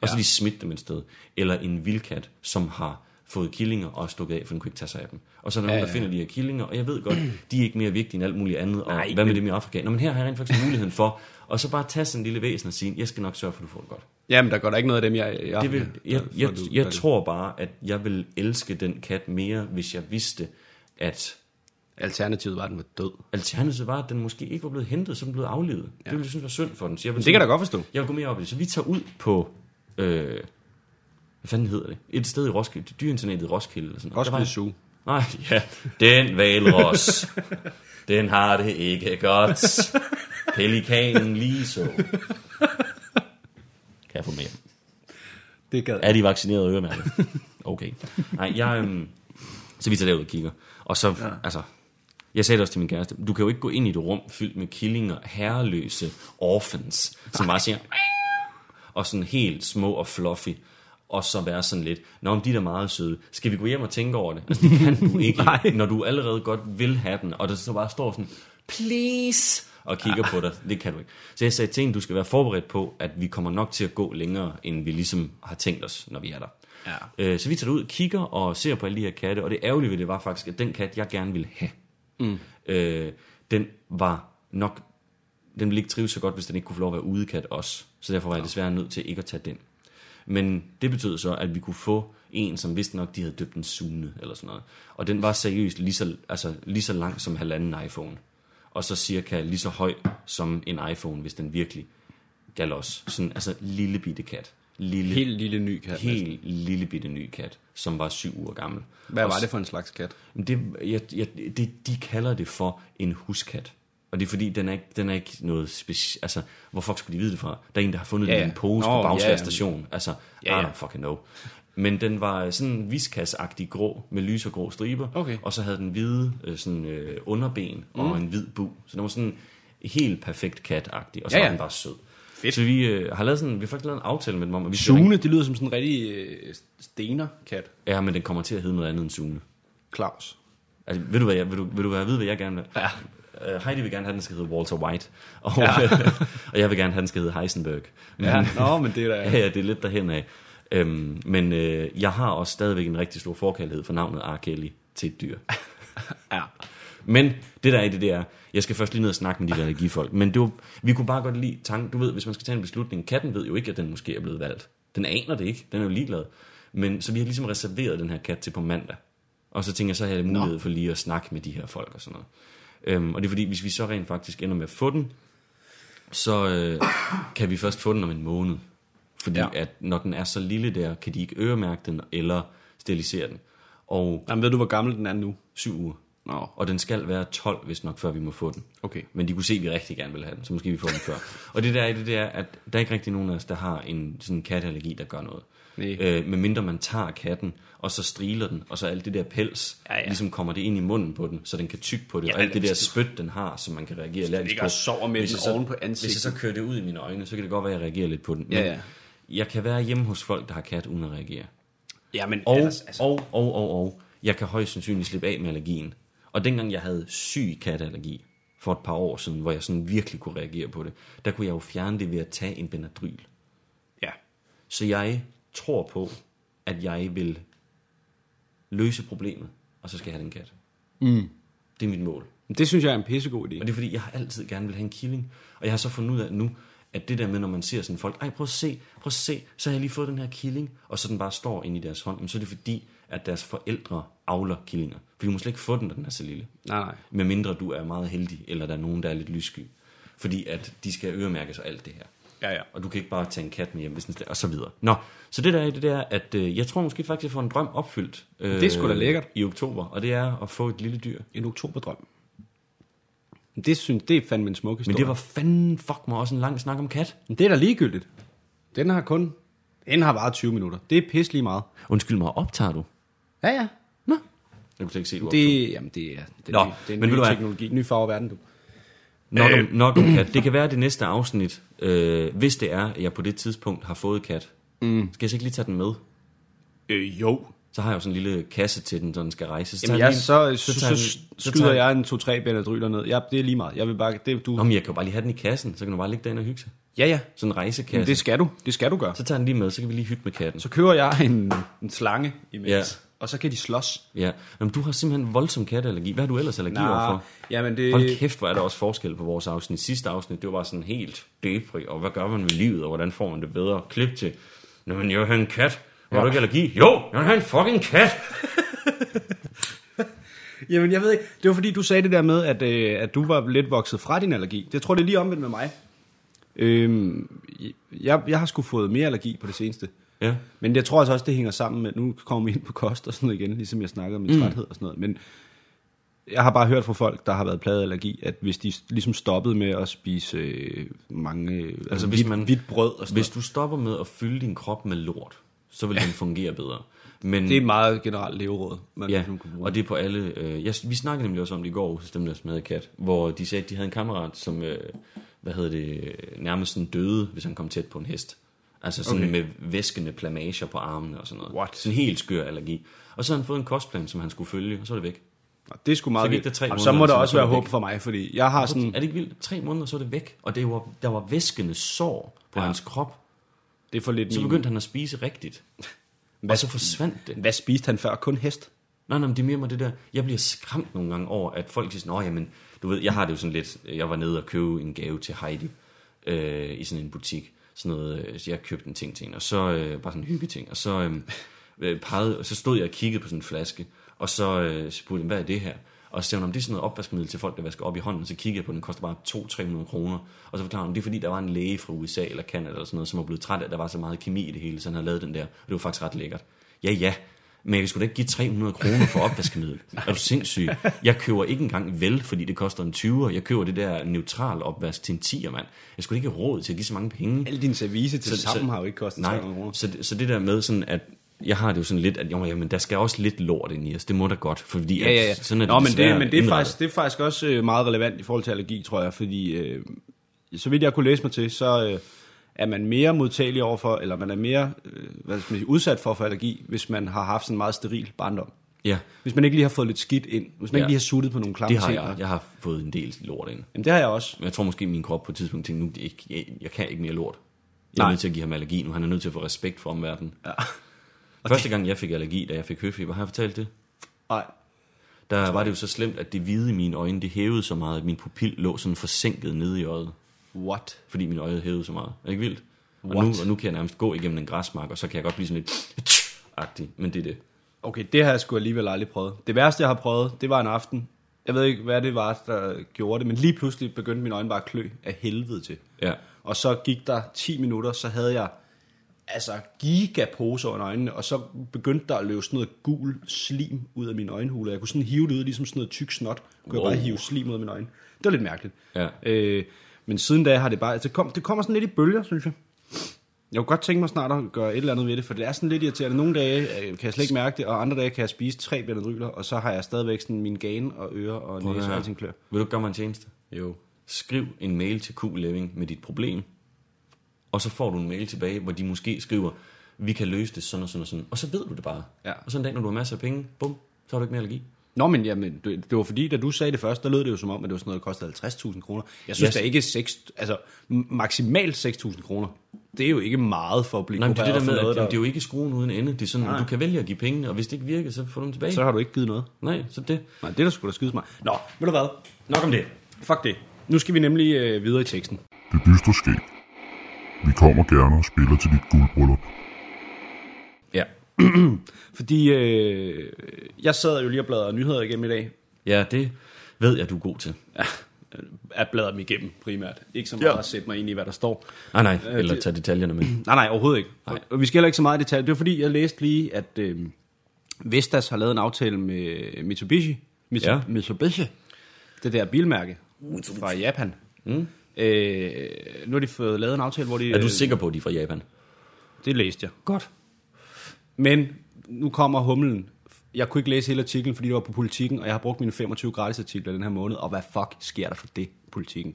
og så Ja. de smidt dem et sted. Eller en vildkat, som har fået killinger og er stukket af, for den kunne ikke tage sig af dem. Og så er der nogen, Ja, der ja. finder de her killinger, og jeg ved godt, de er ikke mere vigtige end alt muligt andet, og Nej, hvad med men- dem i Afrika? Nå, men her har jeg rent faktisk muligheden for, og så bare tage sådan en lille væsen og sige, jeg skal nok sørge for, at du får det godt. Jamen, der går der ikke noget af dem, jeg... jeg Det vil, jeg, for jeg, du- jeg tror bare, at jeg vil elske den kat mere, hvis jeg vidste, at Alternativet var, at den var død. alternativet var, at den måske ikke var blevet hentet, så den blev aflevet. Ja. Det ville jeg synes var synd for den. Så jeg vil Det kan jeg da godt forstå. Jeg vil gå mere op i det. Så vi tager ud på, øh, hvad fanden hedder det? Et sted i Roskilde, dyrinternatet i Roskilde. Eller sådan noget. Roskilde Zoo. Nej, ja. Den valros. den har det ikke godt. Pelikanen lige så. Kan jeg få mere? Det gad Er de vaccineret øremærket? Okay. Nej, jeg... Øhm, så vi tager derud og kigger. Og så, ja. altså... Jeg sagde det også til min kæreste, du kan jo ikke gå ind i et rum fyldt med killinger, herreløse orphans, som bare siger, og sådan helt små og fluffy, og så være sådan lidt, Nå, men de er meget søde. Skal vi gå hjem og tænke over det? Altså, det kan du ikke, når du allerede godt vil have den, og der så bare står sådan, please, og kigger på dig. Det kan du ikke. Så jeg sagde til hende, du skal være forberedt på, at vi kommer nok til at gå længere, end vi ligesom har tænkt os, når vi er der. Ja. Øh, så vi tager ud, kigger og ser på alle de her katte, og det ærgerlige ved det var faktisk, at den kat, jeg gerne ville have, mm. øh, den var nok, den ville ikke trives så godt, hvis den ikke kunne få lov at være udekat også. Så derfor var jeg desværre nødt til ikke at tage den. Men det betød så, at vi kunne få en, som vidste nok, de havde døbt en Sune, eller sådan noget. Og den var seriøst lige så, altså, lige så lang som halvanden iPhone. Og så cirka lige så høj som en iPhone, hvis den virkelig gav os. Sådan, altså lille bitte kat. Lille, Helt lille ny kat. næsten. helt lille bitte ny kat, som var syv uger gammel. Hvad var det for en slags kat? Det, jeg, jeg, det, de kalder det for en huskat. Og det er fordi, den er ikke, den er ikke noget specielt... Altså, hvor fuck skulle de vide det fra? Der er en, der har fundet Ja, ja, en pose Nå, på Bagsvær ja. station. Altså, Ja, ja. I don't fucking know. Men den var sådan viskasagtig grå, med lys og grå striber. Okay. Og så havde den hvide øh, sådan, øh, underben og en hvid bu. Så den var sådan helt perfekt kat-agtig. Og så Ja, ja, var den bare sød. Fedt. Så vi øh, har lavet sådan, vi har faktisk lavet en aftale med dem om, at vi Sune, det lyder som sådan en rigtig øh, stener-kat. Ja, men den kommer til at hedde noget andet end Sune. Claus. Altså, ved du, hvad jeg, vil du, vil du vide, hvad jeg gerne vil? Ja. Uh, Heidi vil gerne have, den skal hedde Walter White. Og, ja. og jeg vil gerne have, at den skal hedde Heisenberg. Men, Ja, nå, men det er da... ja, ja, det er lidt derhen af. Øhm, men øh, jeg har også stadigvæk en rigtig stor forkærlighed for navnet R. Kelly til et dyr. Ja. Men det der er i det, det er, jeg skal først lige ned og snakke med de der allergifolk, men det var, vi kunne bare godt lide tanken, du ved, hvis man skal tage en beslutning, katten ved jo ikke, at den måske er blevet valgt. Den aner det ikke, den er jo ligeglad. Men så vi har ligesom reserveret den her kat til på mandag. Og så tænker jeg, så har jeg mulighed for lige at snakke med de her folk og sådan noget. Øhm, og det er fordi, hvis vi så rent faktisk ender med at få den, så øh, kan vi først få den om en måned. Fordi Ja. ja. at når den er så lille der, kan de ikke øremærke den eller sterilisere den. Og Jamen, ved du, hvor gammel den er nu? syv uger. Nå, Og den skal være 12, hvis nok, før vi må få den. okay. Men de kunne se, at vi rigtig gerne vil have den, så måske vi får den før. Og det der er det, det er, at der er ikke rigtig nogen af os, der har en sådan katteallergi, der gør noget. Nej. Øh, medmindre man tager katten, og så striler den, og så alt det der pels, Ja, ja. ligesom kommer det ind i munden på den, så den kan tygge på det, Ja, og alt det der spyt, den har, som man kan reagere allergisk ligger på. med Hvis den jeg så- oven på Hvis jeg ansigtet. så kører det ud i mine øjne, så kan det godt være, at jeg reagerer lidt på den. Ja, Men ja. Jeg kan være hjemme hos folk, der har kat, uden at reagere. Ja, men Og, ellers, altså, og, og, og, og, jeg kan højst sandsynligt slippe af med allergien. Og dengang jeg havde syg katteallergi, for et par år siden, hvor jeg sådan virkelig kunne reagere på det, der kunne jeg jo fjerne det ved at tage en Benadryl. ja. Så jeg tror på, at jeg vil løse problemet, og så skal jeg have den kat. Mm. Det er mit mål. Men Det synes jeg er en pissegod idé. Og det er fordi, jeg har altid gerne vil have en killing. Og jeg har så fundet ud af nu, at det der med, når man ser sådan folk, ej prøv at se, prøv at se, så har jeg lige fået den her killing, og så den bare står inde i deres hånd, men så er det fordi, at deres forældre avler killinger. For du må slet ikke få den, når den er så lille. Nej, nej. Medmindre du er meget heldig, eller der er nogen, der er lidt lyssky. Fordi at de skal øremærkes og alt det her. Ja, ja. Og du kan ikke bare tage en kat med hjem, hvis den og så videre. Nå, så det der er det der, at øh, jeg tror måske faktisk, jeg får en drøm opfyldt. Øh, Det er sgu da lækkert. I oktober, og det er at få et lille dyr. En oktoberdrøm. Det synes det er fandme en smuk historie. Men det var fandme, fuck mig, også en lang snak om kat. Men det er da ligegyldigt. Den har kun... Den har varet 20 minutter. Det er pisse lige meget. Undskyld mig, optager du? Ja, ja. Nå. Jeg kunne ikke se, du optog. Det, jamen, det er, det Nå, det er men en du ny teknologi. Ny farve verden, du. Nok, om, nok om kat. Det kan være, det næste afsnit, øh, hvis det er, at jeg på det tidspunkt har fået kat, mm. skal jeg så ikke lige tage den med? Øh, jo. Så har jeg jo sådan en lille kasse til den, så den skal rejse. Så, Jamen, jeg, så, så, så, så, skyder jeg en to-tre benadryler ned. Ja, det er lige meget. Jeg vil bare... Det, du... Nå, men jeg kan jo bare lige have den i kassen, så kan du bare ligge derinde og hygge sig. Ja, ja. Sådan en rejsekasse. Men det skal du. Det skal du gøre. Så tager den lige med, så kan vi lige hygge med katten. Så køber jeg en, en slange imens. Ja. Og så kan de slås. Ja. Nå, men du har simpelthen voldsom katteallergi. Hvad har du ellers allergi overfor? jamen det... Hold kæft, hvor er der også forskel på vores afsnit. Sidste afsnit, det var bare sådan helt depri, og hvad gør man ved livet, og hvordan får man det bedre? Klip til, Nå, men jeg vil have en kat. Har du ikke allergi? Jo, jeg vil have en fucking kat. Jamen, jeg ved ikke. Det var fordi, du sagde det der med, at, øh, at du var lidt vokset fra din allergi. Det tror jeg, det er lige omvendt med mig. Øhm, jeg, jeg har sgu fået mere allergi på det seneste. Ja. Men jeg tror altså også, det hænger sammen med, nu kommer vi ind på kost og sådan noget igen, ligesom jeg snakkede om min mm. træthed og sådan noget. Men jeg har bare hørt fra folk, der har været plaget af allergi, at hvis de ligesom stoppede med at spise øh, mange, øh, altså hvis hvidt, man- hvidt brød og sådan Hvis du stopper med at fylde din krop med lort, så vil den fungere bedre. Men. Det er meget generelt leveråd, man Ja, ligesom kan bruge. og det er på alle... Øh, jeg, vi snakkede nemlig også om det i går hos dem, der smed kat, hvor de sagde, at de havde en kammerat, som, øh, hvad hedder det, nærmest sådan døde, hvis han kom tæt på en hest. Altså sådan Okay. med væskende plamager på armene og sådan noget. What? Sådan en helt skør allergi. Og så havde han fået en kostplan, som han skulle følge, og så er det væk. Det er sgu meget Så gik vildt. der tre Jamen, så må der så også være håb for mig, fordi jeg har sådan... Er det ikke vildt? Tre måneder, så er det væk. Og det var, der var væskende sår på Ja. ja. hans krop. Det er for lidt Så min- begyndte han at spise rigtigt. Og så forsvandt det. Hvad spiste han før? Kun hest? Nej, nej, men det er mere med det der, jeg bliver skræmt nogle gange over, at folk siger sådan, åh, jamen, du ved, jeg har det jo sådan lidt, jeg var nede og købe en gave til Heidi, øh, i sådan en butik, sådan noget, øh, så jeg købte en ting til hende, og så, øh, bare sådan en hyggeting, og så, øh, øh, pegede, og så stod jeg og kiggede på sådan en flaske, og så øh, spurgte jeg, hvad er det her? Og så sagde hun, om det er sådan noget opvaskemiddel til folk, der vasker op i hånden, så kiggede jeg på den, den koster bare 200-300 kroner, og så forklarede hun, det er fordi, der var en læge fra USA eller Canada eller sådan noget, som var blevet træt af, at der var så meget kemi i det hele, så han havde lavet den der, og det var faktisk ret lækkert. Ja, ja, men jeg kan sgu da ikke give 300 kroner for opvaskemiddel. Er du sindssyg? Jeg køber ikke engang vel, fordi det koster en 20'er. Jeg køber det der neutral opvask til en 10'er, mand. Jeg skulle ikke have råd til at give så mange penge. Al din service til sammen har jo ikke kostet nej, 300 kroner. så, så det der med sådan, at jeg har det jo sådan lidt, at jo, jamen, der skal også lidt lort ind i os. Det må da godt, fordi Ja, ja, ja. Sådan er det Nå, men det, men det, er faktisk, det er faktisk også øh, meget relevant i forhold til allergi, tror jeg, fordi øh, så vidt jeg kunne læse mig til, så øh, er man mere modtagelig overfor, eller man er mere øh, hvad skal man sige, udsat for, for allergi, hvis man har haft sådan en meget steril barndom. Ja, Hvis man ikke lige har fået lidt skidt ind, hvis man Ja. ikke lige har suttet på nogle klamme det har ting. jeg. Jeg har fået en del lort ind. Jamen, det har jeg også. Jeg tror måske, at min krop på et tidspunkt tænkte, nu, ikke, jeg, jeg kan ikke mere lort. Jeg er Nej. nødt til at give ham allergi nu. Han er nødt til at få respekt for omverdenen. Ja. Første gang, jeg fik allergi, da jeg fik høfeber, har jeg fortalt det? Nej. der var det jo så slemt, at det hvide i mine øjne, det hævede så meget, at min pupil lå sådan forsinket nede i øjet, What? fordi min øje hævede så meget. Er det ikke vildt? Og nu, What? og nu kan jeg nærmest gå igennem en græsmark, og så kan jeg godt blive sådan lidt agtig, men det er det. Okay, det har jeg sgu alligevel aldrig prøvet. Det værste, jeg har prøvet, det var en aften. Jeg ved ikke, hvad det var, der gjorde det, men lige pludselig begyndte mine øjne bare at klø af helvede til. Ja. Og så gik der 10 minutter, så havde jeg altså gigaposer under øjnene, og så begyndte der at løbe sådan noget gul slim ud af mine øjenhuler. Jeg kunne sådan hive det ud, ligesom sådan noget tyk snot. Kunne Wow. jeg bare hive slim ud af mine øjne. Det var lidt mærkeligt. Ja. Øh, men siden da har det bare... Det, kom, det kommer sådan lidt i bølger, synes jeg. Jeg kunne godt tænke mig snart at gøre et eller andet ved det, for det er sådan lidt irriterende. Nogle dage øh, kan jeg slet ikke mærke det, og andre dage kan jeg spise tre benadryler, og så har jeg stadigvæk sådan min gane og ører og næse og alting klør. Vil du gøre mig en tjeneste? Jo. Skriv en mail til Q-Living med dit problem, og så får du en mail tilbage, hvor de måske skriver, vi kan løse det sådan og sådan og sådan. Og så ved du det bare. Ja. Og så en dag, når du har masser af penge, bum, så har du ikke mere allergi. Nå, men jamen, det, det var fordi, da du sagde det først, der lød det jo som om, at det var sådan noget, der kostede 50.000 kroner. Jeg synes Yes. da ikke 6, altså maksimalt 6.000 kroner. Det er jo ikke meget for at blive Nej, men det er det der med, for at noget, jamen, det er jo ikke skruen uden ende. Det er sådan, Nej. at du kan vælge at give pengene, og hvis det ikke virker, så får du dem tilbage. så har du ikke givet noget. Nej, så det. Nej, det er der sgu da skydes mig. Nå, ved du hvad? Nok om det. Fuck det. Nu skal vi nemlig øh, videre i teksten. Det dystre skæg. Vi kommer gerne og spiller til dit guldbryllup. Ja. Fordi øh, jeg sad jo lige og bladrede nyheder igennem i dag. Ja, det ved jeg, du er god til. Ja, at bladre dem igennem primært. Ikke så meget Ja. at sætte mig ind i, hvad der står. Nej, nej, Øh, eller det- tage detaljerne med. Nej, nej, overhovedet ikke. Nej. Og vi skal heller ikke så meget i detaljer. Det var fordi, jeg læste lige, at øh, Vestas har lavet en aftale med Mitsubishi. Mitsu- Ja. Mitsubishi. Det der bilmærke fra Japan. Mm. Øh, nu har de fået lavet en aftale, hvor de... Er du sikker på, at de er fra Japan? Det læste jeg. Godt. Men nu kommer humlen. Jeg kunne ikke læse hele artiklen, fordi det var på politikken, og jeg har brugt mine 25 gratis artikler den her måned. Og hvad fuck sker der for det, politikken?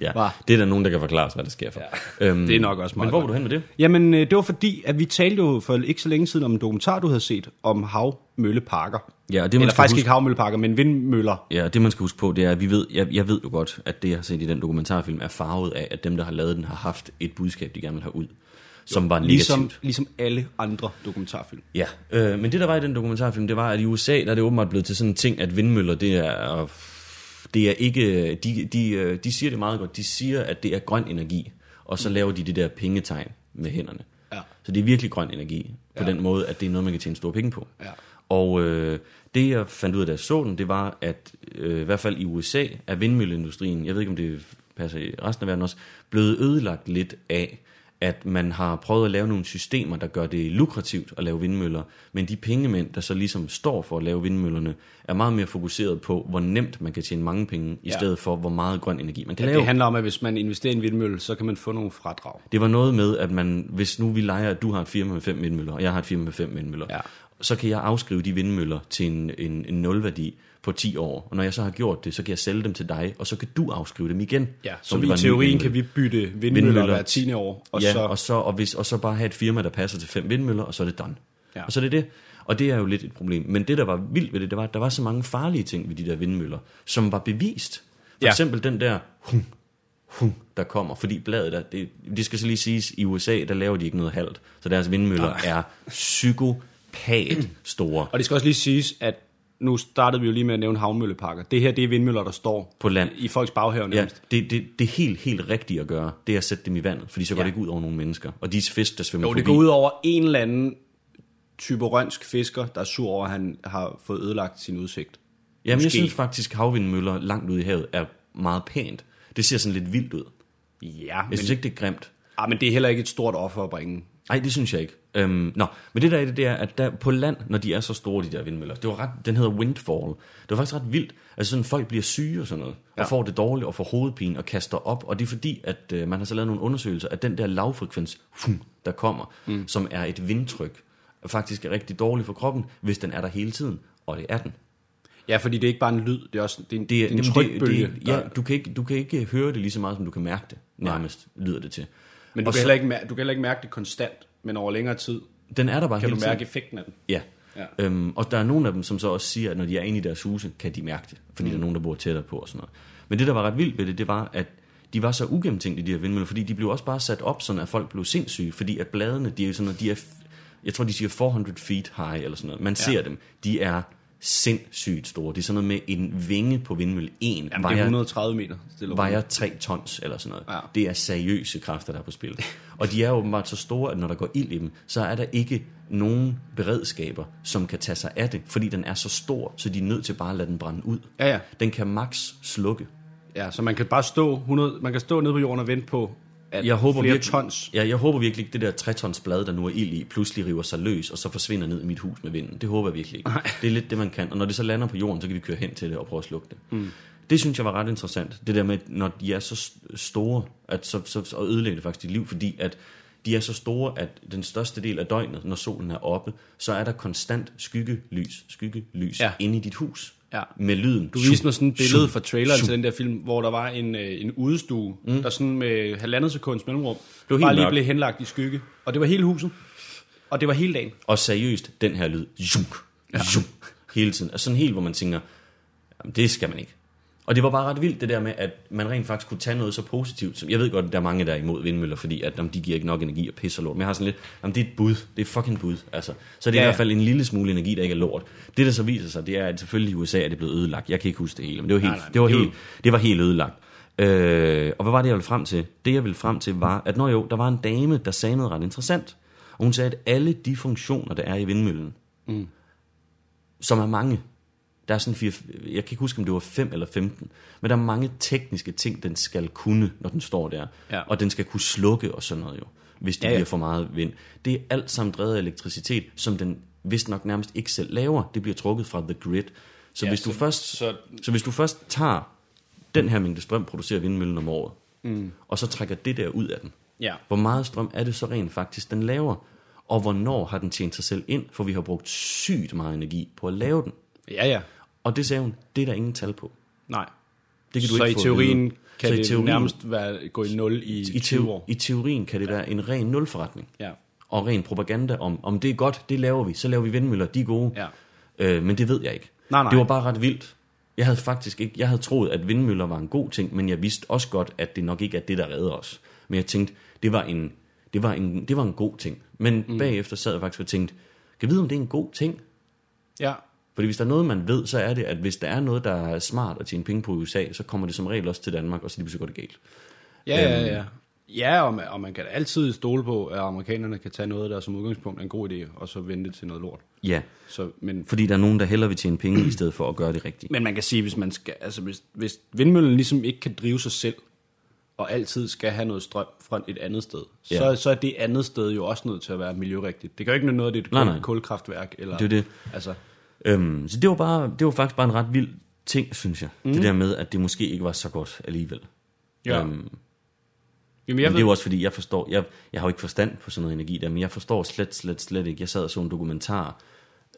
Ja, det er der nogen, der kan forklare os, hvad der sker for. Ja. Øhm, Det er nok også meget Men hvor var du hen med det? Jamen, øh, det var fordi, at vi talte jo for ikke så længe siden om en dokumentar, du havde set, om havmølleparker. Ja, og det, man Eller faktisk huske- ikke havmølleparker, men vindmøller. Ja, det man skal huske på, det er, at vi ved, jeg, jeg ved jo godt, at det, jeg har set i den dokumentarfilm, er farvet af, at dem, der har lavet den, har haft et budskab, de gerne vil have ud, som var negativt. Ligesom, ligesom alle andre dokumentarfilm. Ja, øh, men det der var i den dokumentarfilm, det var, at i USA, der er det åbenbart blevet til sådan en ting, at vindmøller, det er, det er ikke, de, de, øh, de siger det meget godt, de siger, at det er grøn energi, og så laver de det der pengetegn med hænderne. Ja. Så det er virkelig grøn energi, på Ja. den måde, at det er noget, man kan tjene store penge på. Ja. Og øh, det, jeg fandt ud af, da jeg så den, det var, at øh, i hvert fald i USA er vindmølleindustrien, jeg ved ikke, om det passer i resten af verden også, blevet ødelagt lidt af, at man har prøvet at lave nogle systemer, der gør det lukrativt at lave vindmøller, men de pengemænd, der så ligesom står for at lave vindmøllerne, er meget mere fokuseret på, hvor nemt man kan tjene mange penge, i Ja. stedet for, hvor meget grøn energi man kan Ja, lave. det handler om, at hvis man investerer i en vindmølle, så kan man få nogle fradrag. Det var noget med, at man, hvis nu vi leger, at du har et firma med fem vindmøller, og jeg har et firma med fem vindmøller, Ja. så kan jeg afskrive de vindmøller til en, en, en nulværdi på 10 år. Og når jeg så har gjort det, så kan jeg sælge dem til dig, og så kan du afskrive dem igen. Ja, så i teorien kan vi bytte vindmøller, Vindmøller. hver 10. år, og ja, så... og så, og, hvis, og så bare have et firma, der passer til fem vindmøller, og så er det done. Ja. Og så er det det. Og det er jo lidt et problem. Men det, der var vildt ved det, det var, at der var så mange farlige ting ved de der vindmøller, som var bevist. For ja. eksempel den der hum, hum, der kommer, fordi bladet der, det, det skal så lige siges, i USA, der laver de ikke noget halvt. Så deres vindmøller Nej. er psykopat store Og det skal også lige siges, at nu startede vi jo lige med at nævne havmølleparker. Det her, det er vindmøller, der står på land. i folks baghave Ja, nærmest. det, det, det helt, helt rigtige at gøre, det er at sætte dem i vandet, fordi så går Ja. det ikke ud over nogle mennesker. Og de fisk, der svømmer Jo, forbi, det går ud over en eller anden typerønsk fisker, der er sur over, at han har fået ødelagt sin udsigt. Jamen, jeg Måske. synes faktisk, havvindmøller langt ude i havet er meget pænt. Det ser sådan lidt vildt ud. Ja, Jeg men, synes ikke, det er grimt. ah, men det er heller ikke et stort offer at bringe. Nej, det synes jeg ikke. Øhm, nå, men det der er det, det er, at der på land, når de er så store, de der vindmøller, det var ret, den hedder windfall. Det var faktisk ret vildt. Altså sådan, folk bliver syge og sådan noget, ja. Og får det dårligt og får hovedpine og kaster op. Og det er fordi, at øh, man har så lavet nogle undersøgelser, at den der lavfrekvens, fum, der kommer, mm. som er et vindtryk, faktisk er rigtig dårligt for kroppen, hvis den er der hele tiden. Og det er den. Ja, fordi det er ikke bare en lyd, det er også det er en, Det, det er en trykbølge. Det, det, ja, du kan, ikke, du kan ikke høre det lige så meget, som du kan mærke det, nærmest, lyder det til. men du og kan, så- heller ikke, du kan heller ikke mærke det konstant, men over længere tid Den er der bare kan hele du tiden. mærke effekten af den. Ja. Ja. ja. Øhm, og der er nogle af dem, som så også siger, at når de er inde i deres huse, kan de mærke det. Fordi mm. der er nogen, der bor tættere på og sådan noget. Men det, der var ret vildt ved det, det var, at de var så ugennemtænkte, de her vindmøller, fordi de blev også bare sat op, sådan at folk blev sindssyge, fordi at bladene, de er sådan noget, de er, jeg tror, de siger 400 feet high, eller sådan noget. Man ser dem, de er sindssygt store. Det er sådan noget med en vinge på vindmølle 1 Jamen, er vejer, 130 meter. Vejer 3 tons eller sådan noget. Ja. Det er seriøse kræfter, der er på spil. Og de er åbenbart så store, at når der går ild i dem, så er der ikke nogen beredskaber, som kan tage sig af det, fordi den er så stor, så de er nødt til bare at lade den brænde ud. Ja, ja. Den kan max slukke. Ja, så man kan bare stå 100, man kan stå nede på jorden og vente på, at Jeg håber, flere virkelig, tons. Ja, jeg håber virkelig ikke, det der 3 tons blad, der nu er ild i, pludselig river sig løs, og så forsvinder ned i mit hus med vinden. Det håber jeg virkelig ikke. Det er lidt det, man kan. Og når det så lander på jorden, så kan vi køre hen til det og prøve at slukke det. Mm. Det synes jeg var ret interessant. Det der med, når de er så st- store, at så, så, så ødelægger det faktisk dit liv, fordi at de er så store, at den største del af døgnet, når solen er oppe, så er der konstant skyggelys, skyggelys ja. inde i dit hus. Ja. Med lyden. Du viste mig sådan et billede fra traileren til den der film, hvor der var en, øh, en udestue, mm. der sådan med halvandet sekunds mellemrum, var helt bare lige mørkt. blev henlagt i skygge. Og det var hele huset. Og det var hele dagen. Og seriøst, den her lyd, zunk, zunk, hele tiden. Altså sådan helt, hvor man tænker, jamen, det skal man ikke. Og det var bare ret vildt det der med, at man rent faktisk kunne tage noget så positivt. Som, jeg ved godt, der er mange, der er imod vindmøller, fordi at, jamen, de giver ikke nok energi og pisser lort. Men jeg har sådan lidt, jamen, det er et bud. Det er fucking bud. Altså. Så det er Ja, i hvert fald en lille smule energi, der ikke er lort. Det, der så viser sig, det er, at selvfølgelig i USA er det blevet ødelagt. Jeg kan ikke huske det hele, men det var helt, Nej, nej, det var helt, det var helt ødelagt. Øh, og hvad var det, jeg ville frem til? Det, jeg ville frem til, var, at når jo, der var en dame, der sagde noget ret interessant. Og hun sagde, at alle de funktioner, der er i vindmøllen, mm. som er mange, der er sådan fire, jeg kan ikke huske, om det var 5 eller 15, men der er mange tekniske ting, den skal kunne, når den står der. Ja. Og den skal kunne slukke og sådan noget jo, hvis det Ja, ja, bliver for meget vind. Det er alt sammen drevet af elektricitet, som den vist nok nærmest ikke selv laver. Det bliver trukket fra the grid. Så, Ja, hvis, du så- først, så, så hvis du først tager den her mængde strøm, producerer vindmøllen om året, mm. og så trækker det der ud af den, Ja. hvor meget strøm er det så rent faktisk, den laver? Og hvornår har den tjent sig selv ind? For vi har brugt sygt meget energi på at lave den. Ja, ja. Og det sagde hun, det er der ingen tal på. Nej. Det kan du så ikke i få teorien kan Så i det teorien- nærmest være, gå i 0 i, I, 20 teo- år. I teorien kan det være en ren nulforretning. Ja. Og ren propaganda om, om det er godt, det laver vi. Så laver vi vindmøller, de er gode. Ja. Øh, men det ved jeg ikke. Nej, nej. Det var bare ret vildt. Jeg havde faktisk ikke, jeg havde troet, at vindmøller var en god ting, men jeg vidste også godt, at det nok ikke er det, der redder os. Men jeg tænkte, det var en, det var en, det var en god ting. Men mm. bagefter sad jeg faktisk og tænkte, kan jeg vide, om det er en god ting? Ja. Fordi hvis der er noget, man ved, så er det, at hvis der er noget, der er smart at tjene penge på i USA, så kommer det som regel også til Danmark, og så lige pludselig går det galt. Ja, ja, Øhm. ja. Ja, og man, og man kan altid stole på, at amerikanerne kan tage noget, der som udgangspunkt er en god idé, og så vente til noget lort. Ja, Så, men, fordi der er nogen, der hellere vil tjene penge, i stedet for at gøre det rigtigt. men man kan sige, hvis, man skal, altså hvis, hvis vindmøllen ligesom ikke kan drive sig selv, og altid skal have noget strøm fra et andet sted, ja. Så, så er det andet sted jo også nødt til at være miljørigtigt. Det kan jo ikke noget, det er et Nej, kul, nej. kulkraftværk. Eller, Det er det. Altså, Øhm, så det var, bare, det var faktisk bare en ret vild ting, synes jeg. Mm. Det der med, at det måske ikke var så godt alligevel. Ja. Øhm, jamen, men jeg det ved, er jo også fordi, jeg forstår, jeg, jeg har jo ikke forstand på sådan noget energi der, men jeg forstår slet, slet, slet ikke. Jeg sad og så en dokumentar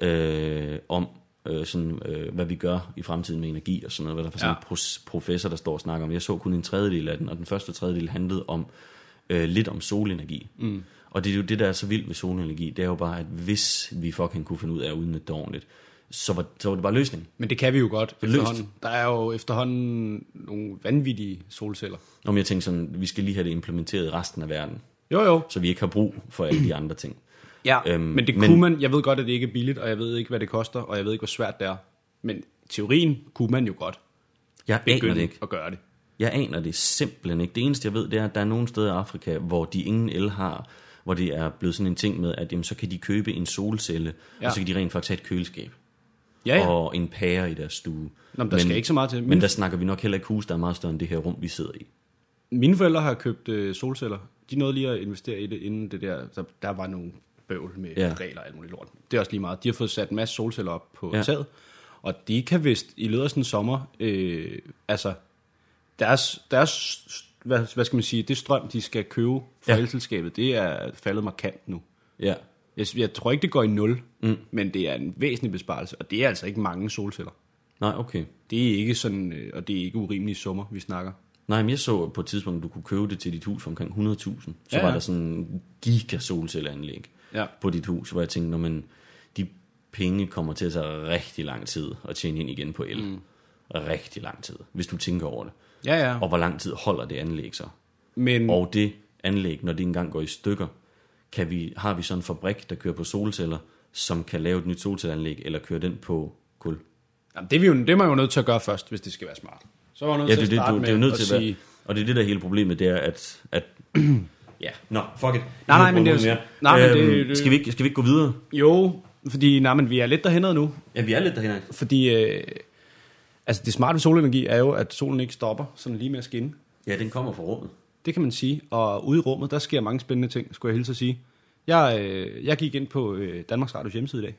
øh, om, øh, sådan, øh, hvad vi gør i fremtiden med energi og sådan noget, hvad der er for sådan Ja. en pros- professor, der står og snakker om. Jeg så kun en tredjedel af den, og den første tredjedel handlede om øh, lidt om solenergi. Mm. Og det er jo det, der er så vildt med solenergi, det er jo bare, at hvis vi fucking kunne finde ud af at udnytte det ordentligt, så var, så var det bare løsningen. men det kan vi jo godt løst. efterhånden. Der er jo efterhånden nogle vanvittige solceller. Om jeg tænker sådan, vi skal lige have det implementeret i resten af verden, Jo, jo. så vi ikke har brug for alle de andre ting. Ja, Øhm, men det men- kunne man, jeg ved godt, at det ikke er billigt, og jeg ved ikke, hvad det koster, og jeg ved ikke, hvor svært det er. Men teorien kunne man jo godt Jeg aner det begynde ikke. at gøre det. Jeg aner det simpelthen ikke. Det eneste, jeg ved, det er, at der er nogle steder i Afrika, hvor de ingen el har, hvor det er blevet sådan en ting med, at jamen, så kan de købe en solcelle. Ja. og så kan de rent faktisk have et køleskab Ja, ja. og en pære i deres stue. Nå, men der skal ikke så meget til. Men der snakker vi nok heller ikke hus, der er meget større end det her rum, vi sidder i. mine forældre har købt øh, solceller. De nåede lige at investere i det, inden det der, der, der var nogle bøvl med Ja. regler og alt muligt lort. Det er også lige meget. De har fået sat en masse solceller op på Ja. taget, og de kan vist i løbet af en sommer, øh, altså deres, deres hvad, hvad skal man sige, det strøm, de skal købe fra ja. elselskabet, det er faldet markant nu. Ja. Jeg, jeg tror ikke, det går i nul, mm. men det er en væsentlig besparelse, og det er altså ikke mange solceller. Nej, okay. Det er ikke sådan, øh, og det er ikke urimelige summer, vi snakker. Nej, men jeg så på et tidspunkt, at du kunne købe det til dit hus for omkring 100.000. Så Ja, ja, var der sådan en giga Ja. på dit hus, hvor jeg tænkte, når man, de penge kommer til at tage rigtig lang tid at tjene ind igen på el. Mm. Rigtig lang tid, hvis du tænker over det. Ja, ja. Og hvor lang tid holder det anlæg så? Men Og det anlæg, når det engang går i stykker, kan vi, har vi så en fabrik, der kører på solceller, som kan lave et nyt solcelleanlæg, eller køre den på kul. Jamen, det, er vi jo, det er man jo nødt til at gøre først, hvis det skal være smart. Så er man nødt Ja, til det, at er det, starte du, med det er nødt at til at sige, og det er det, der er hele problemet, det er, at, at ja. Nå, fuck it. Nej, nej, men det er nej, men det- Øhm, det- Skal, vi ikke, skal vi ikke gå videre? Jo, fordi nej, men vi er lidt derhen ad nu. Ja, vi er lidt derhen af. Fordi øh, altså det smarte ved solenergi er jo, at solen ikke stopper sådan lige med at skinne. Ja, den kommer fra rummet. Det kan man sige. Og ude i rummet, der sker mange spændende ting, skulle jeg hilse at sige. Jeg, øh, jeg gik ind på øh, Danmarks Radios hjemmeside i dag.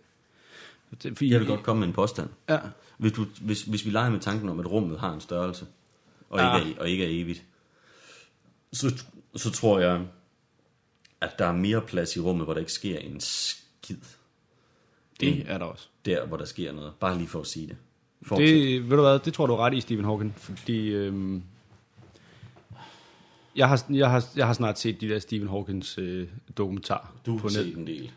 Det, fordi, Jeg vil godt komme med en påstand. Ja, Hvis, du, hvis, hvis vi leger med tanken om, at rummet har en størrelse, og, Ja. ikke, er, og ikke er evigt, så, så tror jeg, at der er mere plads i rummet, hvor der ikke sker en skid. det er der også. Der, hvor der sker noget. Bare lige for at sige det. Fortsæt. Det, ved du hvad, det tror du er ret i, Stephen Hawking, fordi øhm, jeg, har, jeg, har, jeg har snart set de der Stephen Hawkings øh, dokumentar Du på har set en del.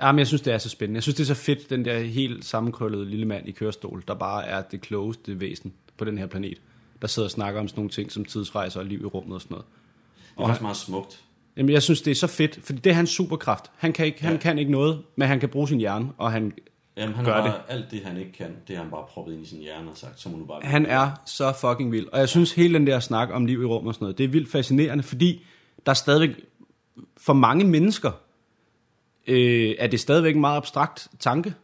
Ja, men jeg synes, det er så spændende. Jeg synes, det er så fedt, den der helt sammenkrøllede lille mand i kørestol, der bare er det klogeste væsen på den her planet, der sidder og snakker om sådan nogle ting som tidsrejser og liv i rummet og sådan noget. Det er faktisk meget smukt. Jamen, jeg synes, det er så fedt, fordi det er hans superkraft. Han kan ikke, ja. han kan ikke noget, men han kan bruge sin hjerne, og han, Jamen, han Gør har det. alt det, han ikke kan, det har han bare proppet ind i sin hjerne og sagt, så må du bare... han er så fucking vild. Og jeg synes, hele den der snak om liv i rummet og sådan noget, det er vildt fascinerende, fordi der er stadigvæk, for mange mennesker, øh, er det stadigvæk en meget abstrakt tanke.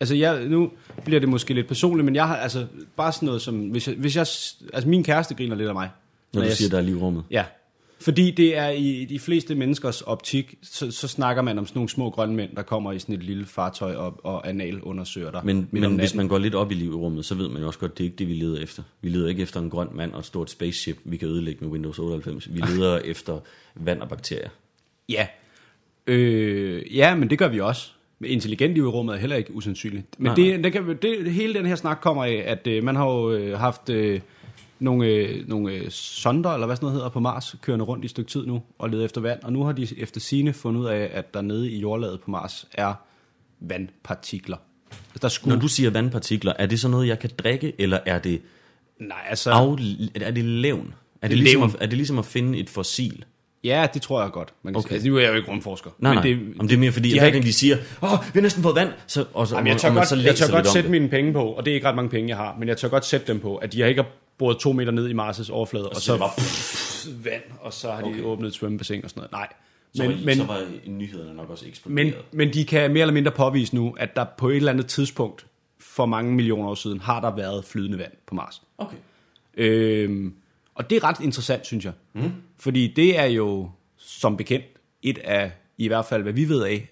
Altså, jeg, nu bliver det måske lidt personligt, men jeg har altså bare sådan noget som, hvis jeg, hvis jeg altså min kæreste griner lidt af mig. Når du jeg, siger, der er liv i rummet. Ja, fordi det er i de fleste menneskers optik, så, så snakker man om sådan nogle små grønne mænd, der kommer i sådan et lille fartøj og, og anal undersøger dig. Men, men hvis man går lidt op i liv i rummet, så ved man jo også godt, det er ikke det, vi leder efter. Vi leder ikke efter en grøn mand og et stort spaceship, vi kan ødelægge med Windows 98. Vi leder efter vand og bakterier. Ja. Øh, ja, men det gør vi også. Intelligent liv i rummet er heller ikke usandsynligt. Men Nej, det, det, kan, det, hele den her snak kommer af, at øh, man har jo øh, haft øh, nogle, øh, nogle øh, sonder, eller hvad sådan noget hedder, på Mars, kørende rundt i et stykke tid nu, og leder efter vand. Og nu har de efter sine fundet ud af, at der nede i jordlaget på Mars er vandpartikler. Altså, der skulle... Når du siger vandpartikler, er det så noget, jeg kan drikke, eller er det, Nej, altså... af, er det levn? Er det, Levn. ligesom at, er det ligesom at finde et fossil? Ja, det tror jeg godt. Man kan Okay. okay. altså, nu er jeg jo ikke rumforsker. Nej, men nej. det, Om det er mere fordi, de hver ikke- de siger, åh, vi har næsten fået vand, så, og, så, Jamen, jeg og tør man godt, så jeg tør godt sætte mine penge på, og det er ikke ret mange penge, jeg har, men jeg tør godt sætte dem på, at de har ikke boret to meter ned i Mars' overflade, og, så så, det bare- pff, vand, og så har de Okay. åbnet et svømmebassin og sådan noget. Nej, Så, men, men, men, så var nyhederne nok også men, eksploderet. men de kan mere eller mindre påvise nu, at der på et eller andet tidspunkt, for mange millioner år siden, har der været flydende vand på Mars. okay. Øhm, og det er ret interessant, synes jeg. Mm. Fordi det er jo, som bekendt, et af, i hvert fald hvad vi ved af,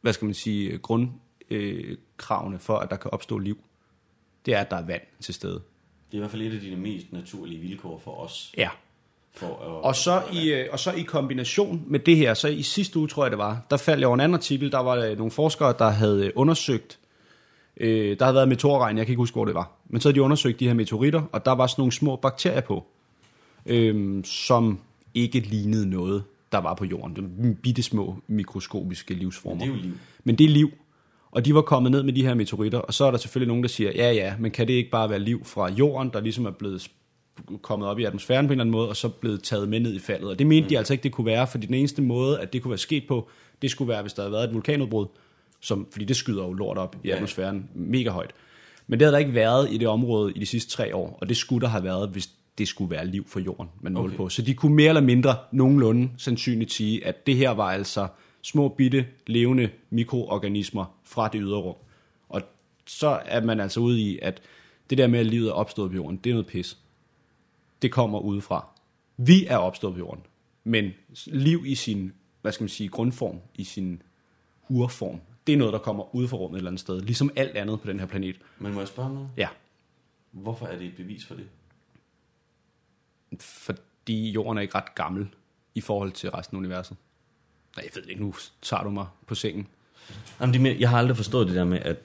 hvad skal man sige, grundkravene for, at der kan opstå liv. Det er, at der er vand til stede. Det er i hvert fald et af de mest naturlige vilkår for os. Ja. For at, Og så, i, øh, og så i kombination med det her, så i sidste uge, tror jeg det var, der faldt jeg over en anden artikel, der var øh, nogle forskere, der havde øh, undersøgt, øh, der havde været meteorregn, jeg kan ikke huske, hvor det var, men så havde de undersøgt de her meteoritter, og der var sådan nogle små bakterier på, øh, som ikke lignede noget, der var på jorden. Det var bitte små mikroskopiske livsformer. det er jo liv. Men det er liv. Og de var kommet ned med de her meteoritter, og så er der selvfølgelig nogen, der siger, ja ja, men kan det ikke bare være liv fra jorden, der ligesom er blevet kommet op i atmosfæren på en eller anden måde, og så blevet taget med ned i faldet. Og det mente mm. de altså ikke, det kunne være, fordi den eneste måde, at det kunne være sket på, det skulle være, hvis der havde været et vulkanudbrud, som, fordi det skyder jo lort op i Ja. atmosfæren mega højt. Men det havde der ikke været i det område i de sidste tre år, og det skulle der have været, hvis det skulle være liv for jorden, man målte Okay. på. Så de kunne mere eller mindre nogenlunde sandsynligt sige, at det her var altså små bitte levende mikroorganismer fra det ydre rum. Og så er man altså ude i, at det der med, at livet er opstået på jorden, det er noget pis. Det kommer udefra. Vi er opstået på jorden, men liv i sin, hvad skal man sige, grundform, i sin urform, det er noget, der kommer ud fra rummet et eller andet sted, ligesom alt andet på den her planet. Men må jeg spørge noget? Ja, Hvorfor er det et bevis for det? fordi jorden er ikke ret gammel i forhold til resten af universet. Nej, jeg ved ikke, nu tager du mig på sengen. Jamen, det jeg har aldrig forstået det der med, at,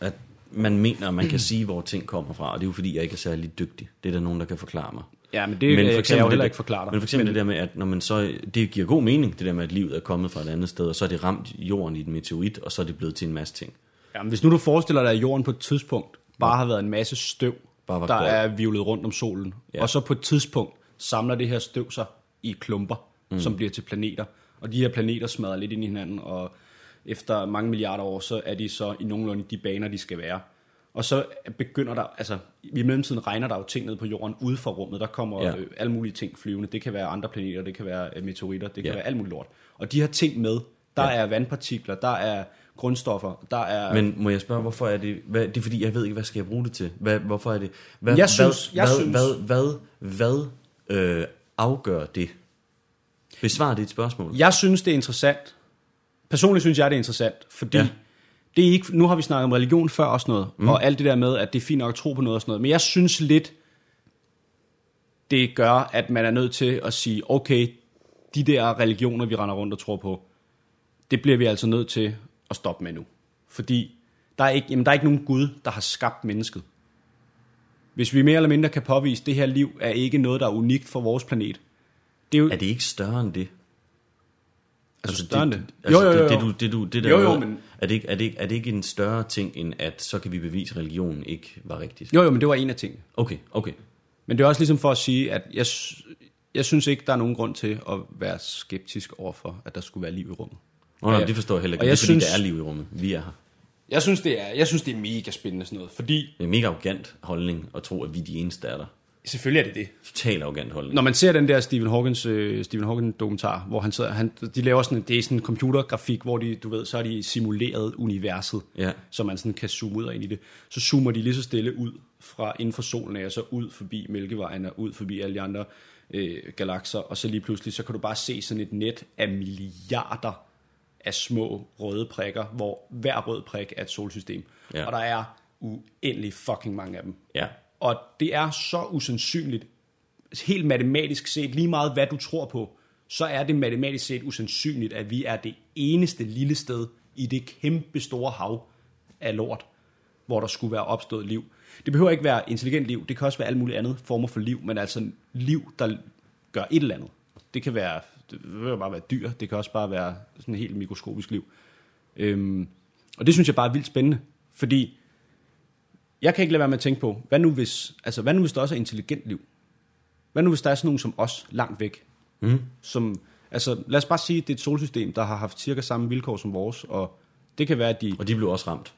at man mener, at man kan sige, hvor ting kommer fra, og det er jo fordi, jeg ikke er særlig dygtig. Det er der nogen, der kan forklare mig. Ja, men det men for kan jeg jo heller ikke forklare dig. Men for eksempel men, det der med, at når man så, det giver god mening, det der med, at livet er kommet fra et andet sted, og så er det ramt jorden i et meteorit, og så er det blevet til en masse ting. Jamen, hvis nu du forestiller dig, at jorden på et tidspunkt bare har været en masse støv, Bare var der kold. er vivlet rundt om solen, Ja. ja. og så på et tidspunkt samler det her støv sig i klumper, mm. som bliver til planeter. Og de her planeter smadrer lidt ind i hinanden, og efter mange milliarder år, så er de så i nogenlunde de baner, de skal være. Og så begynder der, altså i mellemtiden regner der jo ting ned på jorden ude fra rummet. Der kommer Ja. øh, alle mulige ting flyvende. Det kan være andre planeter, det kan være øh, meteoritter, det kan Ja. være alt muligt lort. Og de har ting med. Der Ja. er vandpartikler, der er grundstoffer, der er... Men må jeg spørge, hvorfor er det... Hvad, det er fordi, jeg ved ikke, hvad skal jeg bruge det til? Hvad, hvorfor er det... Hvad, Jeg synes- hvad, jeg hvad, synes- hvad, hvad, hvad øh, afgør det? Besvar dit spørgsmål. Jeg synes, det er interessant. Personligt synes jeg, det er interessant, fordi Ja. det er ikke, nu har vi snakket om religion før og sådan noget, mm. og alt det der med, at det er fint nok at tro på noget og sådan noget, men jeg synes lidt, det gør, at man er nødt til at sige, okay, de der religioner, vi render rundt og tror på, det bliver vi altså nødt til at stoppe med nu. Fordi der er ikke, jamen, der er ikke nogen Gud, der har skabt mennesket. Hvis vi mere eller mindre kan påvise, at det her liv er ikke noget, der er unikt for vores planet. Det er jo, Er det ikke større end det? altså, større end det. Altså, Jo, jo, jo, Det, det, du, det, du, det der Jo, jo, men- Er det, ikke, er, det ikke, er det ikke en større ting, end at så kan vi bevise, at religionen ikke var rigtigt? Jo, jo, men det var en af tingene. Okay, okay. Men det er også ligesom for at sige, at jeg, jeg synes ikke, der er nogen grund til at være skeptisk overfor, at der skulle være liv i rummet. Nå, nej, det forstår jeg heller ikke. Og Det er jeg fordi, synes- der er liv i rummet. Vi er her. Jeg synes, det er, jeg synes, det er mega spændende sådan noget, fordi Det er en mega arrogant holdning at tro, at vi er de eneste, der er der. Selvfølgelig er det det. Total arrogant holdning. Når man ser den der Stephen Hawkins, øh, Stephen Hawking dokumentar, hvor han sidder, han, de laver sådan en, det er sådan en computergrafik, hvor de, du ved, så er de simuleret universet, Ja. så man sådan kan zoome ud og ind i det. Så zoomer de lige så stille ud fra inden for solen af, og så ud forbi Mælkevejen og ud forbi alle de andre øh, galakser, og så lige pludselig, så kan du bare se sådan et net af milliarder af små røde prikker, hvor hver rød prik er et solsystem. Ja. Og der er uendelig fucking mange af dem. Ja. Og det er så usandsynligt, helt matematisk set, lige meget hvad du tror på, så er det matematisk set usandsynligt, at vi er det eneste lille sted i det kæmpe store hav af lort, hvor der skulle være opstået liv. Det behøver ikke være intelligent liv, det kan også være alle mulige andre former for liv, men altså liv, der gør et eller andet. Det kan være, det behøver bare være dyr, det kan også bare være sådan et helt mikroskopisk liv. Øhm, og det synes jeg bare er vildt spændende, fordi jeg kan ikke lade være med at tænke på, hvad nu hvis, altså, hvad nu hvis der også er intelligent liv? Hvad nu hvis der er sådan nogen som os langt væk? Mm. Som, altså, lad os bare sige, at det er et solsystem, der har haft cirka samme vilkår som vores, og det kan være, at de... Og de blev også ramt.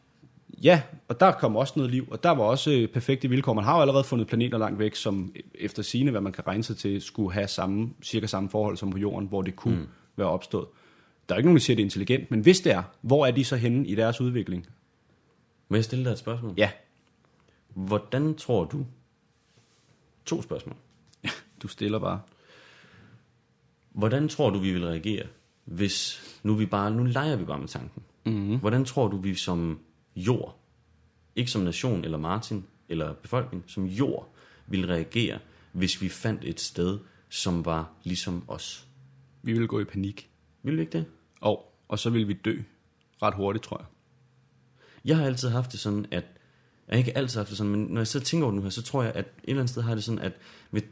Ja, og der kom også noget liv, og der var også øh, perfekte vilkår. Man har jo allerede fundet planeter langt væk, som efter sine, hvad man kan regne sig til, skulle have samme, cirka samme forhold som på jorden, hvor det kunne mm. være opstået. Der er ikke nogen, der siger, at det er intelligent, men hvis det er, hvor er de så henne i deres udvikling? Må jeg stille dig et spørgsmål? Ja, Hvordan tror du... To spørgsmål. du stiller bare. Hvordan tror du, vi vil reagere, hvis nu vi bare, nu leger vi bare med tanken. Mm-hmm. Hvordan tror du, vi som jord, ikke som nation eller Martin eller befolkning, som jord, vil reagere, hvis vi fandt et sted, som var ligesom os? Vi vil gå i panik. Vil vi ikke det? Og, og så vil vi dø ret hurtigt, tror jeg. Jeg har altid haft det sådan, at jeg har ikke altid haft det sådan, men når jeg så tænker over det nu her, så tror jeg, at et eller andet sted har det sådan, at ved,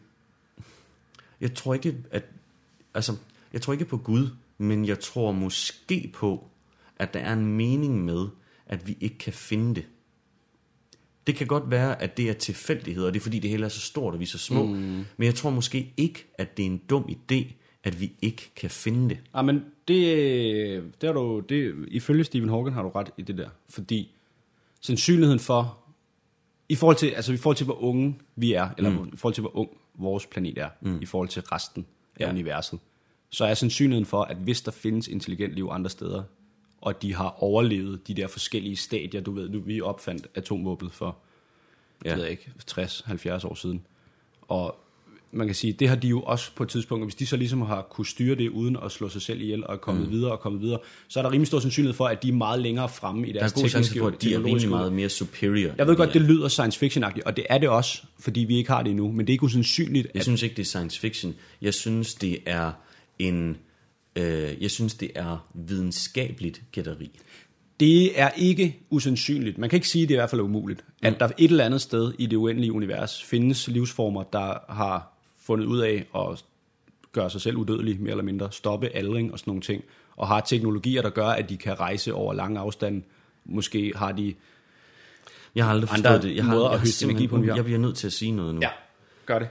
jeg tror ikke, at altså, jeg tror ikke på Gud, men jeg tror måske på, at der er en mening med, at vi ikke kan finde det. Det kan godt være, at det er tilfældighed, og det er fordi, det hele er så stort, og vi er så små. Mm. Men jeg tror måske ikke, at det er en dum idé, at vi ikke kan finde det. Ah, men det, det er du, det, ifølge Stephen Hawking har du ret i det der, fordi sandsynligheden for, i forhold til, altså i forhold til, hvor unge vi er, eller mm. i forhold til, hvor ung vores planet er, mm. i forhold til resten af Ja. universet, så er sandsynligheden for, at hvis der findes intelligent liv andre steder, og de har overlevet de der forskellige stadier, du ved, nu vi opfandt atomvåbnet for, ja. Jeg ved ikke, 60-70 år siden, og man kan sige, det har de jo også på et tidspunkt, og hvis de så ligesom har kunne styre det uden at slå sig selv ihjel og er kommet mm. videre og kommet videre, så er der rimelig stor sandsynlighed for, at de er meget længere fremme i Der deres er god chance tekniske for, at de er rimelig meget mere superior. Jeg ved godt, det er. lyder science fiction-agtigt, og det er det også, fordi vi ikke har det endnu, men det er ikke usandsynligt, Jeg at synes ikke, det er science fiction. Jeg synes, det er en... Øh, jeg synes, det er videnskabeligt gætteri. det er ikke usandsynligt. Man kan ikke sige, at det er i hvert fald er umuligt, Mm. at der et eller andet sted i det uendelige univers findes livsformer, der har fundet ud af at gøre sig selv udødelige, mere eller mindre, stoppe aldring og sådan nogle ting, og har teknologier, der gør, at de kan rejse over lange afstande. Måske har de... Jeg har aldrig forstået det. Jeg, har, måder jeg, at høste energi på, jeg bliver nødt til at sige noget nu. gør det.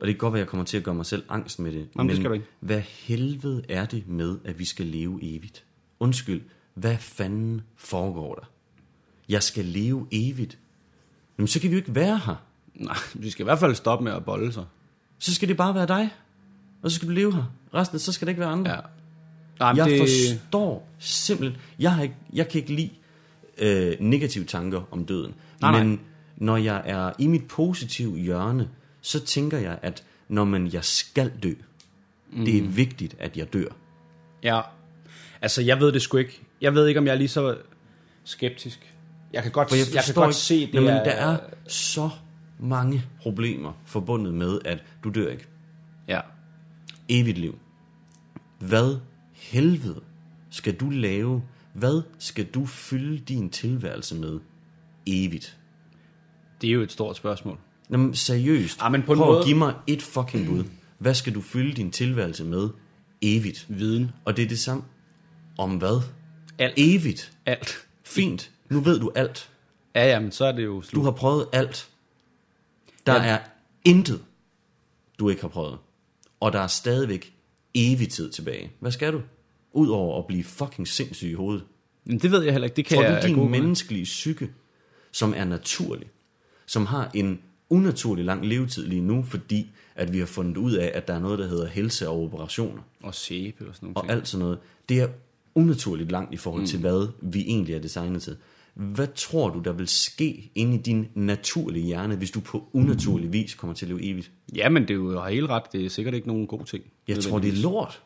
Og det kan godt være, at jeg kommer til at gøre mig selv angst med det. Jamen, det skal du ikke. hvad helvede er det med, at vi skal leve evigt? Undskyld, hvad fanden foregår der? jeg skal leve evigt, jamen så kan vi jo ikke være her. Nej, vi skal i hvert fald stoppe med at bolle sig. Så skal det bare være dig, og så skal du leve her. Resten, så skal det ikke være andre. Ja. Nej, Jeg det, forstår simpelthen, jeg, har ikke, jeg kan ikke lide øh, negative tanker om døden. Nej, nej. men når jeg er i mit positive hjørne, så tænker jeg, at når man jeg skal dø, mm. det er vigtigt, at jeg dør. Ja. Altså, jeg ved det sgu ikke. Jeg ved ikke, om jeg er lige så skeptisk. Jeg kan godt, For jeg, jeg, kan godt ikke, se, det men er... der er så mange problemer forbundet med, at du dør ikke. Ja. Evigt liv. Hvad helvede skal du lave? Hvad skal du fylde din tilværelse med evigt? Det er jo et stort spørgsmål. Nå, men seriøst. Ah, men på Prøv måde- at give mig et fucking bud. Hvad skal du fylde din tilværelse med evigt? Viden. Og det er det samme om hvad? Alt. Evigt. Alt. Fint. Nu ved du alt. Ja, ja, men så er det jo Du slut. har prøvet alt. Der Ja. er intet, du ikke har prøvet. Og der er stadigvæk evig tid tilbage. Hvad skal du? Udover at blive fucking sindssyg i hovedet. Men det ved jeg heller ikke. Det kan Tror jeg du, din grunde- menneskelige psyke, som er naturlig, som har en unaturlig lang levetid lige nu, fordi at vi har fundet ud af, at der er noget, der hedder helse og operationer, Og sæbe og sådan nogle og ting. alt sådan noget, det er unaturligt langt i forhold mm. til, hvad vi egentlig er designet til. Hvad tror du, der vil ske inde i din naturlige hjerne, hvis du på unaturlig vis kommer til at leve evigt? Ja, men det er jo helt ret. Det er sikkert ikke nogen god ting. Jeg tror, det er lort.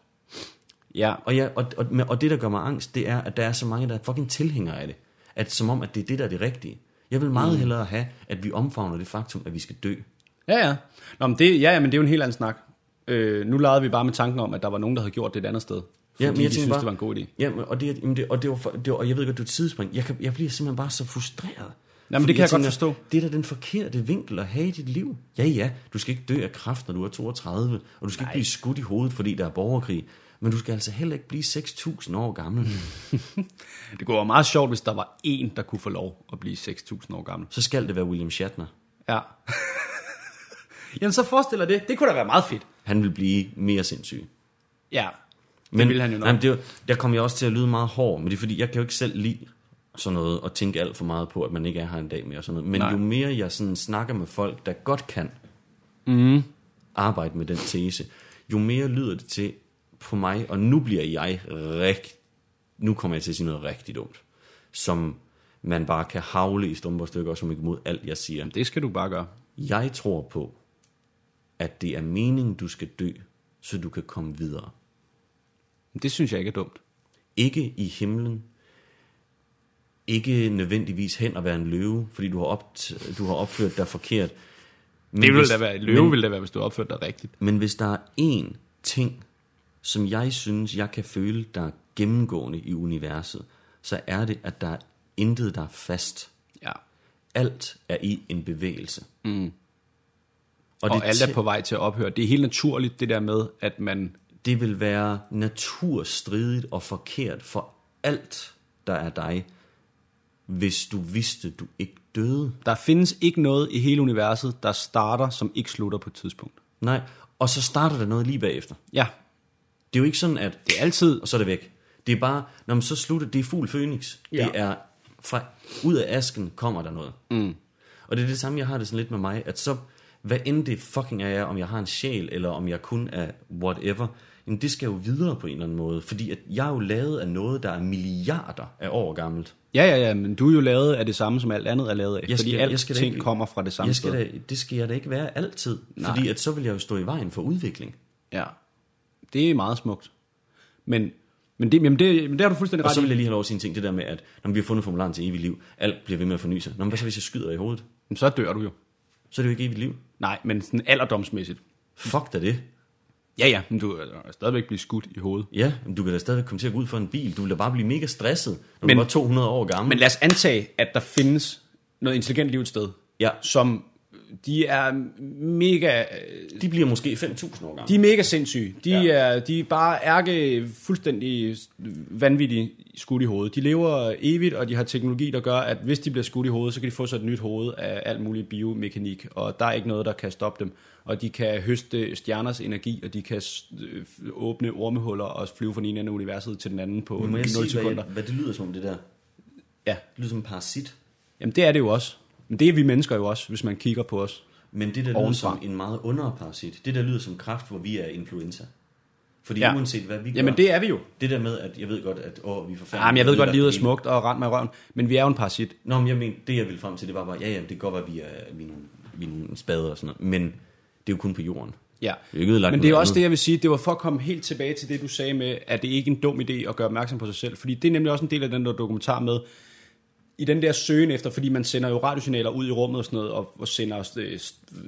Ja, Og, jeg, og, og, og det, der gør mig angst, det er, at der er så mange, der er fucking tilhængere af det. At som om, at det er det, der er det rigtige. Jeg vil meget mm. hellere have, at vi omfavner det faktum, at vi skal dø. ja, ja. Nå, men det, ja, ja, men det er jo en helt anden snak. Øh, nu legede vi bare med tanken om, at der var nogen, der havde gjort det et andet sted. Ja, men jeg de tænker synes, bare- det var en god idé. Ja, men- og det, jamen det, og, det var, for- det var, og jeg ved godt, du er tidsspring. Jeg, kan, jeg bliver simpelthen bare så frustreret. Jamen, det kan jeg godt forstå. Det er da den forkerte vinkel at have i dit liv. Ja, ja, du skal ikke dø af kræft, når du er 32, og du skal Nej. ikke blive skudt i hovedet, fordi der er borgerkrig. Men du skal altså heller ikke blive 6.000 år gammel. Det kunne være meget sjovt, hvis der var en, der kunne få lov at blive 6.000 år gammel. Så skal det være William Shatner. Ja. Jamen, så forestiller det. Det kunne da være meget fedt. Han vil blive mere sindssyg. Ja, det Men, ville han jo nok. Nej, men det, er der kommer jeg også til at lyde meget hård, men det er fordi, jeg kan jo ikke selv lide sådan noget, og tænke alt for meget på, at man ikke er her en dag mere og sådan noget. Men Nej. Jo mere jeg sådan snakker med folk, der godt kan Mm. arbejde med den tese, jo mere lyder det til på mig, og nu bliver jeg rigt, nu kommer jeg til at sige noget rigtig dumt, som man bare kan havle i stumper stykker, og som ikke mod alt, jeg siger. Det skal du bare gøre. Jeg tror på, at det er meningen, du skal dø, så du kan komme videre. Det synes jeg ikke er dumt. Ikke i himlen. Ikke nødvendigvis hen at være en løve, fordi du har, opt- du har opført dig forkert. Men Det ville da være, løve men, ville da være, hvis du opførte dig rigtigt. Men hvis der er én ting, som jeg synes, jeg kan føle, der er gennemgående i universet, så er det, at der er intet, der er fast. Ja. Alt er i en bevægelse. Mm. Og, og det alt er på vej til at ophøre. Det er helt naturligt, det der med, at man... det vil være naturstridigt og forkert for alt, der er dig, hvis du vidste, du ikke døde. Der findes ikke noget i hele universet, der starter, som ikke slutter på et tidspunkt. Nej, og så starter der noget lige bagefter. Ja, Det er jo ikke sådan, at det er altid... og så er det væk. Det er bare, når man så slutter, det er fugl Phoenix. Ja. Det er, fra, ud af asken kommer der noget. Mm. Og det er det samme, jeg har det sådan lidt med mig, at så, hvad end det fucking er, om jeg har en sjæl, eller om jeg kun er whatever, jamen det skal jo videre på en eller anden måde. Fordi at jeg er jo lavet af noget, der er milliarder af år gammelt. Ja, ja, ja, men du er jo lavet af det samme, som alt andet er lavet af. Jeg fordi skal- alt jeg skal ting ikke- kommer fra det samme Jeg skal sted. da, det skal jeg da ikke være altid, Nej. fordi at så vil jeg jo stå i vejen for udvikling. Ja, det er meget smukt. Men, men, det, jamen det, men det har du fuldstændig Og ret så i. vil jeg lige have lov at sige en ting, det der med, at når vi har fundet formularen til evigt liv, alt bliver ved med at forny sig. Nå, men hvad så hvis jeg skyder i hovedet? Jamen, Så dør du jo. Så er det jo ikke evigt liv. Nej, men sådan alderdomsmæssigt. Fuck da det. Ja, ja, men du er stadigvæk blive skudt i hovedet. Ja, men du kan da stadig komme til at gå ud for en bil. Du vil da bare blive mega stresset, når Men- du var 200 år gammel. Men lad os antage, at der findes noget intelligent liv et sted, ja, som de er mega, de bliver måske 5.000 år gamle. de er mega sindssyge. De, Ja. er, de er bare ærke fuldstændig vanvittige skudt i hovedet. De lever evigt, og de har teknologi, der gør, at hvis de bliver skudt i hovedet, så kan de få sig et nyt hoved af alt muligt biomekanik, og der er ikke noget, der kan stoppe dem. Og de kan høste stjerners energi, og de kan øh, åbne ormehuller og flyve fra den ene ende af universet til den anden på Men må 0 jeg sige, hvad, sekunder. jeg, hvad det lyder som det der? Ja, Det lyder som en parasit. Jamen det er det jo også. Men det er vi mennesker jo også, hvis man kigger på os. Men det der lyder Ovenfra. som en meget underparasit, det der lyder som kraft, hvor vi er influenza. Fordi Ja. uanset hvad vi gør, Jamen det er vi jo. det der med, at jeg ved godt, at åh, vi er forfærdelige. Ja, men jeg ved godt, ødelagt livet er smukt og rent mig i røven. Men vi er jo en parasit. Nå, men jeg mener, det jeg ville frem til, det var bare, ja, ja, det kan godt være, at vi er, er nogle spader og sådan noget, men det er jo kun på jorden. Ja. Det er Men det er også andet. det, jeg vil sige. Det var for at komme helt tilbage til det, du sagde med, at det ikke er en dum idé at gøre opmærksom på sig selv. Fordi det er nemlig også en del af den der dokumentar med, i den der søgen efter, fordi man sender jo radiosignaler ud i rummet og sådan noget, og, og sender øh,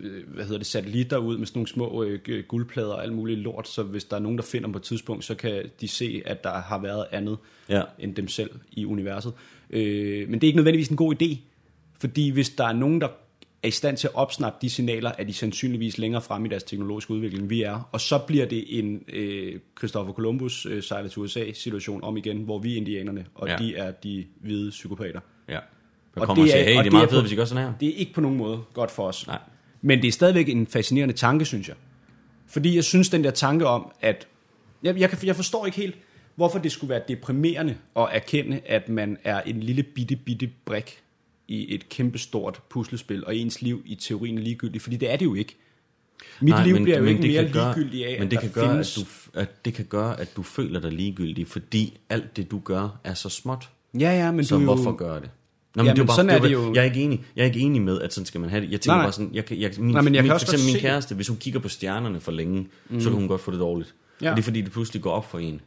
øh, hvad hedder det, satellitter ud med sådan nogle små øh, guldplader og alt muligt lort, så hvis der er nogen, der finder dem på et tidspunkt, så kan de se, at der har været andet Ja. end dem selv i universet. Øh, men det er ikke nødvendigvis en god idé, fordi hvis der er nogen, der er i stand til at opsnappe de signaler, er de sandsynligvis længere frem i deres teknologiske udvikling, vi er. Og så bliver det en øh, Christopher Columbus øh, sejler til USA-situation om igen, hvor vi er indianerne, og. Ja. de er de hvide psykopater. Ja. Og kommer og det er- siger, hey, og det er meget fedt, hvis I gør sådan her. Det er ikke på nogen måde godt for os. Nej. Men det er stadigvæk en fascinerende tanke, synes jeg. Fordi jeg synes, den der tanke om, at... Jeg, jeg, kan, jeg forstår ikke helt, hvorfor det skulle være deprimerende at erkende, at man er en lille bitte, bitte brik i et kæmpestort puslespil, og ens liv i teorien er ligegyldigt, fordi det er det jo ikke. Mit Nej, liv men- bliver jo men ikke mere gøre- ligegyldigt af, Men at det der kan, gøre, findes... at, du, at det kan gøre, at du føler dig ligegyldig, fordi alt det, du gør, er så småt. Ja, ja, men Så du er jo- hvorfor gøre det? Nå, Jamen, det jo bare, sådan det er det jo... Jeg er ikke enig. Jeg er ikke enig med, at sådan skal man have det. Jeg tænker Nej, nej. bare sådan, jeg, jeg, min, Nej, men jeg min, kan for eksempel min kæreste, hvis hun kigger på stjernerne for længe, mm. så kan hun godt få det dårligt. Ja. Og det er fordi, det pludselig går op for en.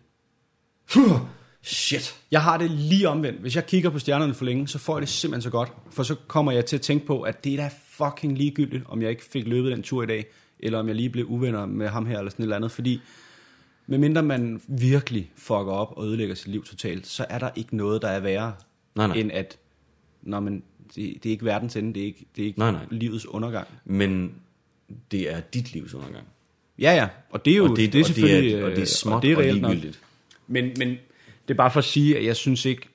Shit. Jeg har det lige omvendt. Hvis jeg kigger på stjernerne for længe, så får jeg det simpelthen så godt. For så kommer jeg til at tænke på, at det er da fucking ligegyldigt, om jeg ikke fik løbet den tur i dag, eller om jeg lige blev uvenner med ham her, eller sådan et eller andet. Fordi medmindre man virkelig fucker op og ødelægger sit liv totalt, så er der ikke noget, der er værre, Nej, nej. end at, når man, det, det er ikke verdens ende, det er ikke, det er ikke Nej, nej. livets undergang. Men det er dit livs undergang. Ja, ja, og det er jo Og det, det er og det selvfølgelig, er, og det er øh, småt og, det er og ligegyldigt. Men, men det er bare for at sige, at jeg synes ikke,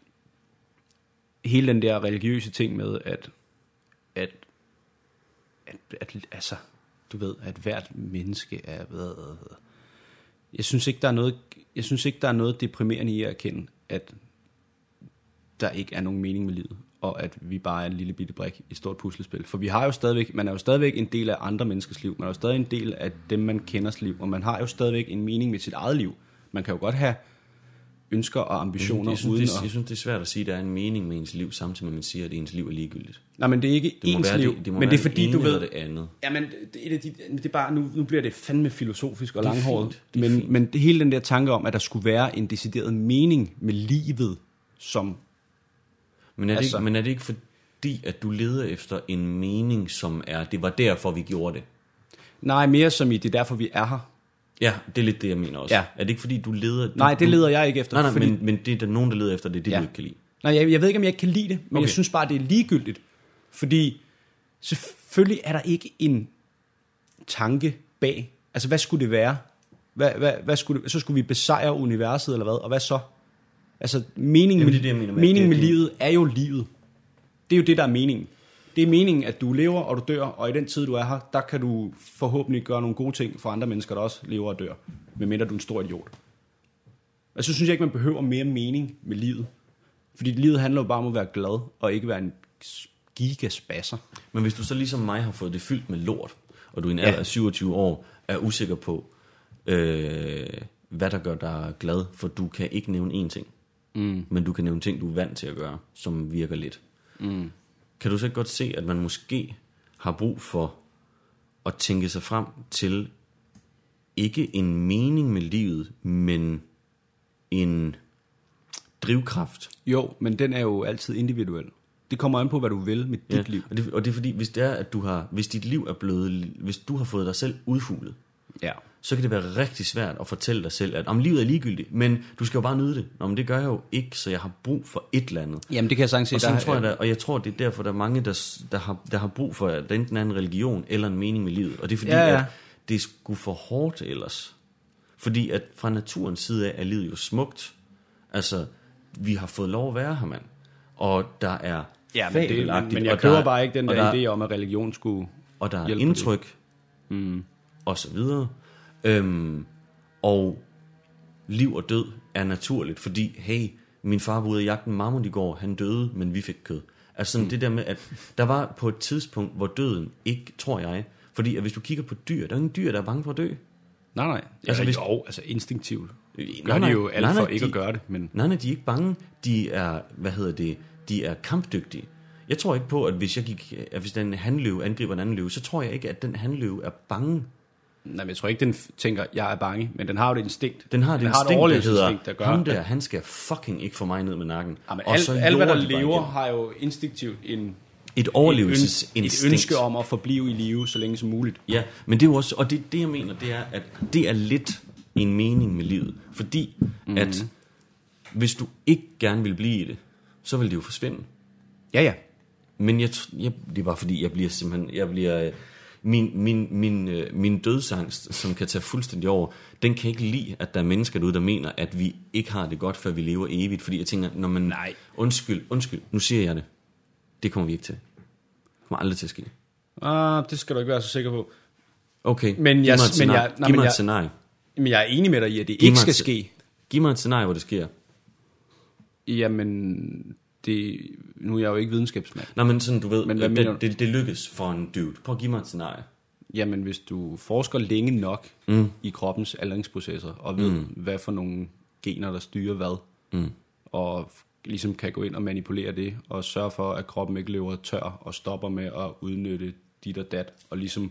hele den der religiøse ting med, at, at, at, at altså, du ved, at hvert menneske er, hvad, jeg synes ikke, der er noget, jeg synes ikke, der er noget deprimerende i at erkende, at der ikke er nogen mening med livet, og at vi bare er en lille bitte brik i et stort puslespil. For vi har jo stadigvæk, man er jo stadigvæk en del af andre menneskers liv, man er jo stadig en del af dem, man kenders liv, og man har jo stadigvæk en mening med sit eget liv. Man kan jo godt have ønsker og ambitioner Jeg synes, uden det, at... jeg synes, det er svært at sige, at der er en mening med ens liv, samtidig med, at man siger, at ens liv er ligegyldigt. Nej, men det er ikke Det ens være liv, det, det men det er fordi, du ved... det andet. Jamen, det, det, det, det er bare, nu, nu bliver det fandme filosofisk og langhåret. Men, fint. men det, hele den der tanke om, at der skulle være en decideret mening med livet, som... Men er, det Altså- ikke, men er det ikke fordi, at du leder efter en mening, som er, det var derfor, vi gjorde det? Nej, mere som i, det er derfor, vi er her. Ja, det er lidt det, jeg mener også. Ja. Er det ikke fordi, du leder... Du, Nej, det leder jeg ikke efter. Nej, nej, fordi, men, men det er der nogen, der leder efter, det det, Ja. du ikke kan lide. Nej, jeg, jeg ved ikke, om jeg ikke kan lide det, men. Okay. jeg synes bare, det er ligegyldigt. Fordi selvfølgelig er der ikke en tanke bag. Altså, hvad skulle det være? Hvad, hvad, hvad skulle det, så skulle vi besejre universet, eller hvad? Og hvad så? Altså, meningen, Jamen, med, det er mener med, meningen med livet er jo livet. Det er jo det, der er meningen. Det er meningen, at du lever og du dør, og i den tid, du er her, der kan du forhåbentlig gøre nogle gode ting for andre mennesker, der også lever og dør. Medmindre du er en stor idiot. Og så synes jeg ikke, man behøver mere mening med livet. Fordi livet handler jo bare om at være glad, og ikke være en gigaspasser. Men hvis du så ligesom mig har fået det fyldt med lort, og du i en Ja. alder af 27 år er usikker på, øh, hvad der gør dig glad, for du kan ikke nævne én ting. Mm. Men du kan nævne ting, du er vant til at gøre, som virker lidt. Mm. Kan du så ikke godt se, at man måske har brug for at tænke sig frem til ikke en mening med livet, men en drivkraft. Jo, men den er jo altid individuel. Det kommer an på, hvad du vil med dit Ja, liv. Og det, og det er fordi, hvis det er, at du har, hvis dit liv er blevet, hvis du har fået dig selv udhulet, Ja. Så kan det være rigtig svært at fortælle dig selv, at om livet er ligegyldigt, men du skal jo bare nyde det. Nå, men det gør jeg jo ikke, så jeg har brug for et eller andet. Jamen, det kan jeg sagtens se. Og, der, tror jeg, der, og jeg tror, det er derfor, der er mange, der, der, har, der har brug for, at enten er en religion eller en mening med livet. Og det er fordi, Ja, ja, at det er sgu for hårdt ellers. Fordi at fra naturens side af er livet jo smukt. Altså, vi har fået lov at være her, mand. Og der er Ja, men, det, men, men jeg køber er- bare ikke den der, der, idé om, at religion skulle... og der er indtryk, mm. og så videre. Øhm, og liv og død er naturligt, fordi, hey, min far var ude af jagten mammut i går, han døde, men vi fik kød. Altså sådan mm. det der med, at der var på et tidspunkt, hvor døden ikke, tror jeg, fordi at hvis du kigger på dyr, der er ingen dyr, der er bange for at dø. Nej, nej. Altså, hvis- jo, altså instinktivt. Nej, Gør nej. de jo alt Nej, nej, for ikke de- at gøre det, men... Nej, nej, de er ikke bange. De er, hvad hedder det, de er kampdygtige. Jeg tror ikke på, at hvis, jeg gik, at hvis den handløve angriber en anden løve, så tror jeg ikke, at den handløve er bange. Nej, men jeg tror ikke, den tænker, jeg er bange, men den har jo et instinkt. Den har det den instinkt, har et der overlevelsesinstinkt, hedder, der gør, ham der, at- han skal fucking ikke få mig ned med nakken. Ja, men Og alt, så alt, hvad der de lever, har jo instinktivt en, Et overlevelsesinstinkt. et ønske om at forblive i live så længe som muligt. Ja, men det er jo også, og det, det jeg mener, det er, at det er lidt en mening med livet. Fordi mm. at hvis du ikke gerne vil blive i det, så vil det jo forsvinde. Ja, ja. Men jeg, jeg, det er bare fordi, jeg bliver simpelthen, jeg bliver, øh, min, min, min, øh, min dødsangst, som kan tage fuldstændig over, den kan ikke lide, at der er mennesker derude, der mener, at vi ikke har det godt, før vi lever evigt. Fordi jeg tænker, når man, Nej. undskyld, undskyld, nu siger jeg det. Det kommer vi ikke til. Det kommer aldrig til at ske. Ah, det skal du ikke være så sikker på. Okay, Men giv jeg- mig et men jeg- nej, giv men mig jeg- et scenarie. Men jeg er enig med dig i, at det Giv ikke mig skal ske. Giv mig et scenarie, hvor det sker. Jamen, det, nu er jeg jo ikke videnskabsmand. Nej, men sådan, du ved, Men hvad mener det, det, det lykkes for en dude. Prøv at give mig et scenarie. Jamen, hvis du forsker længe nok mm. i kroppens aldringsprocesser, og ved, mm. hvad for nogle gener, der styrer hvad, mm. og ligesom kan gå ind og manipulere det, og sørge for, at kroppen ikke løber tør, og stopper med at udnytte dit og dat, og ligesom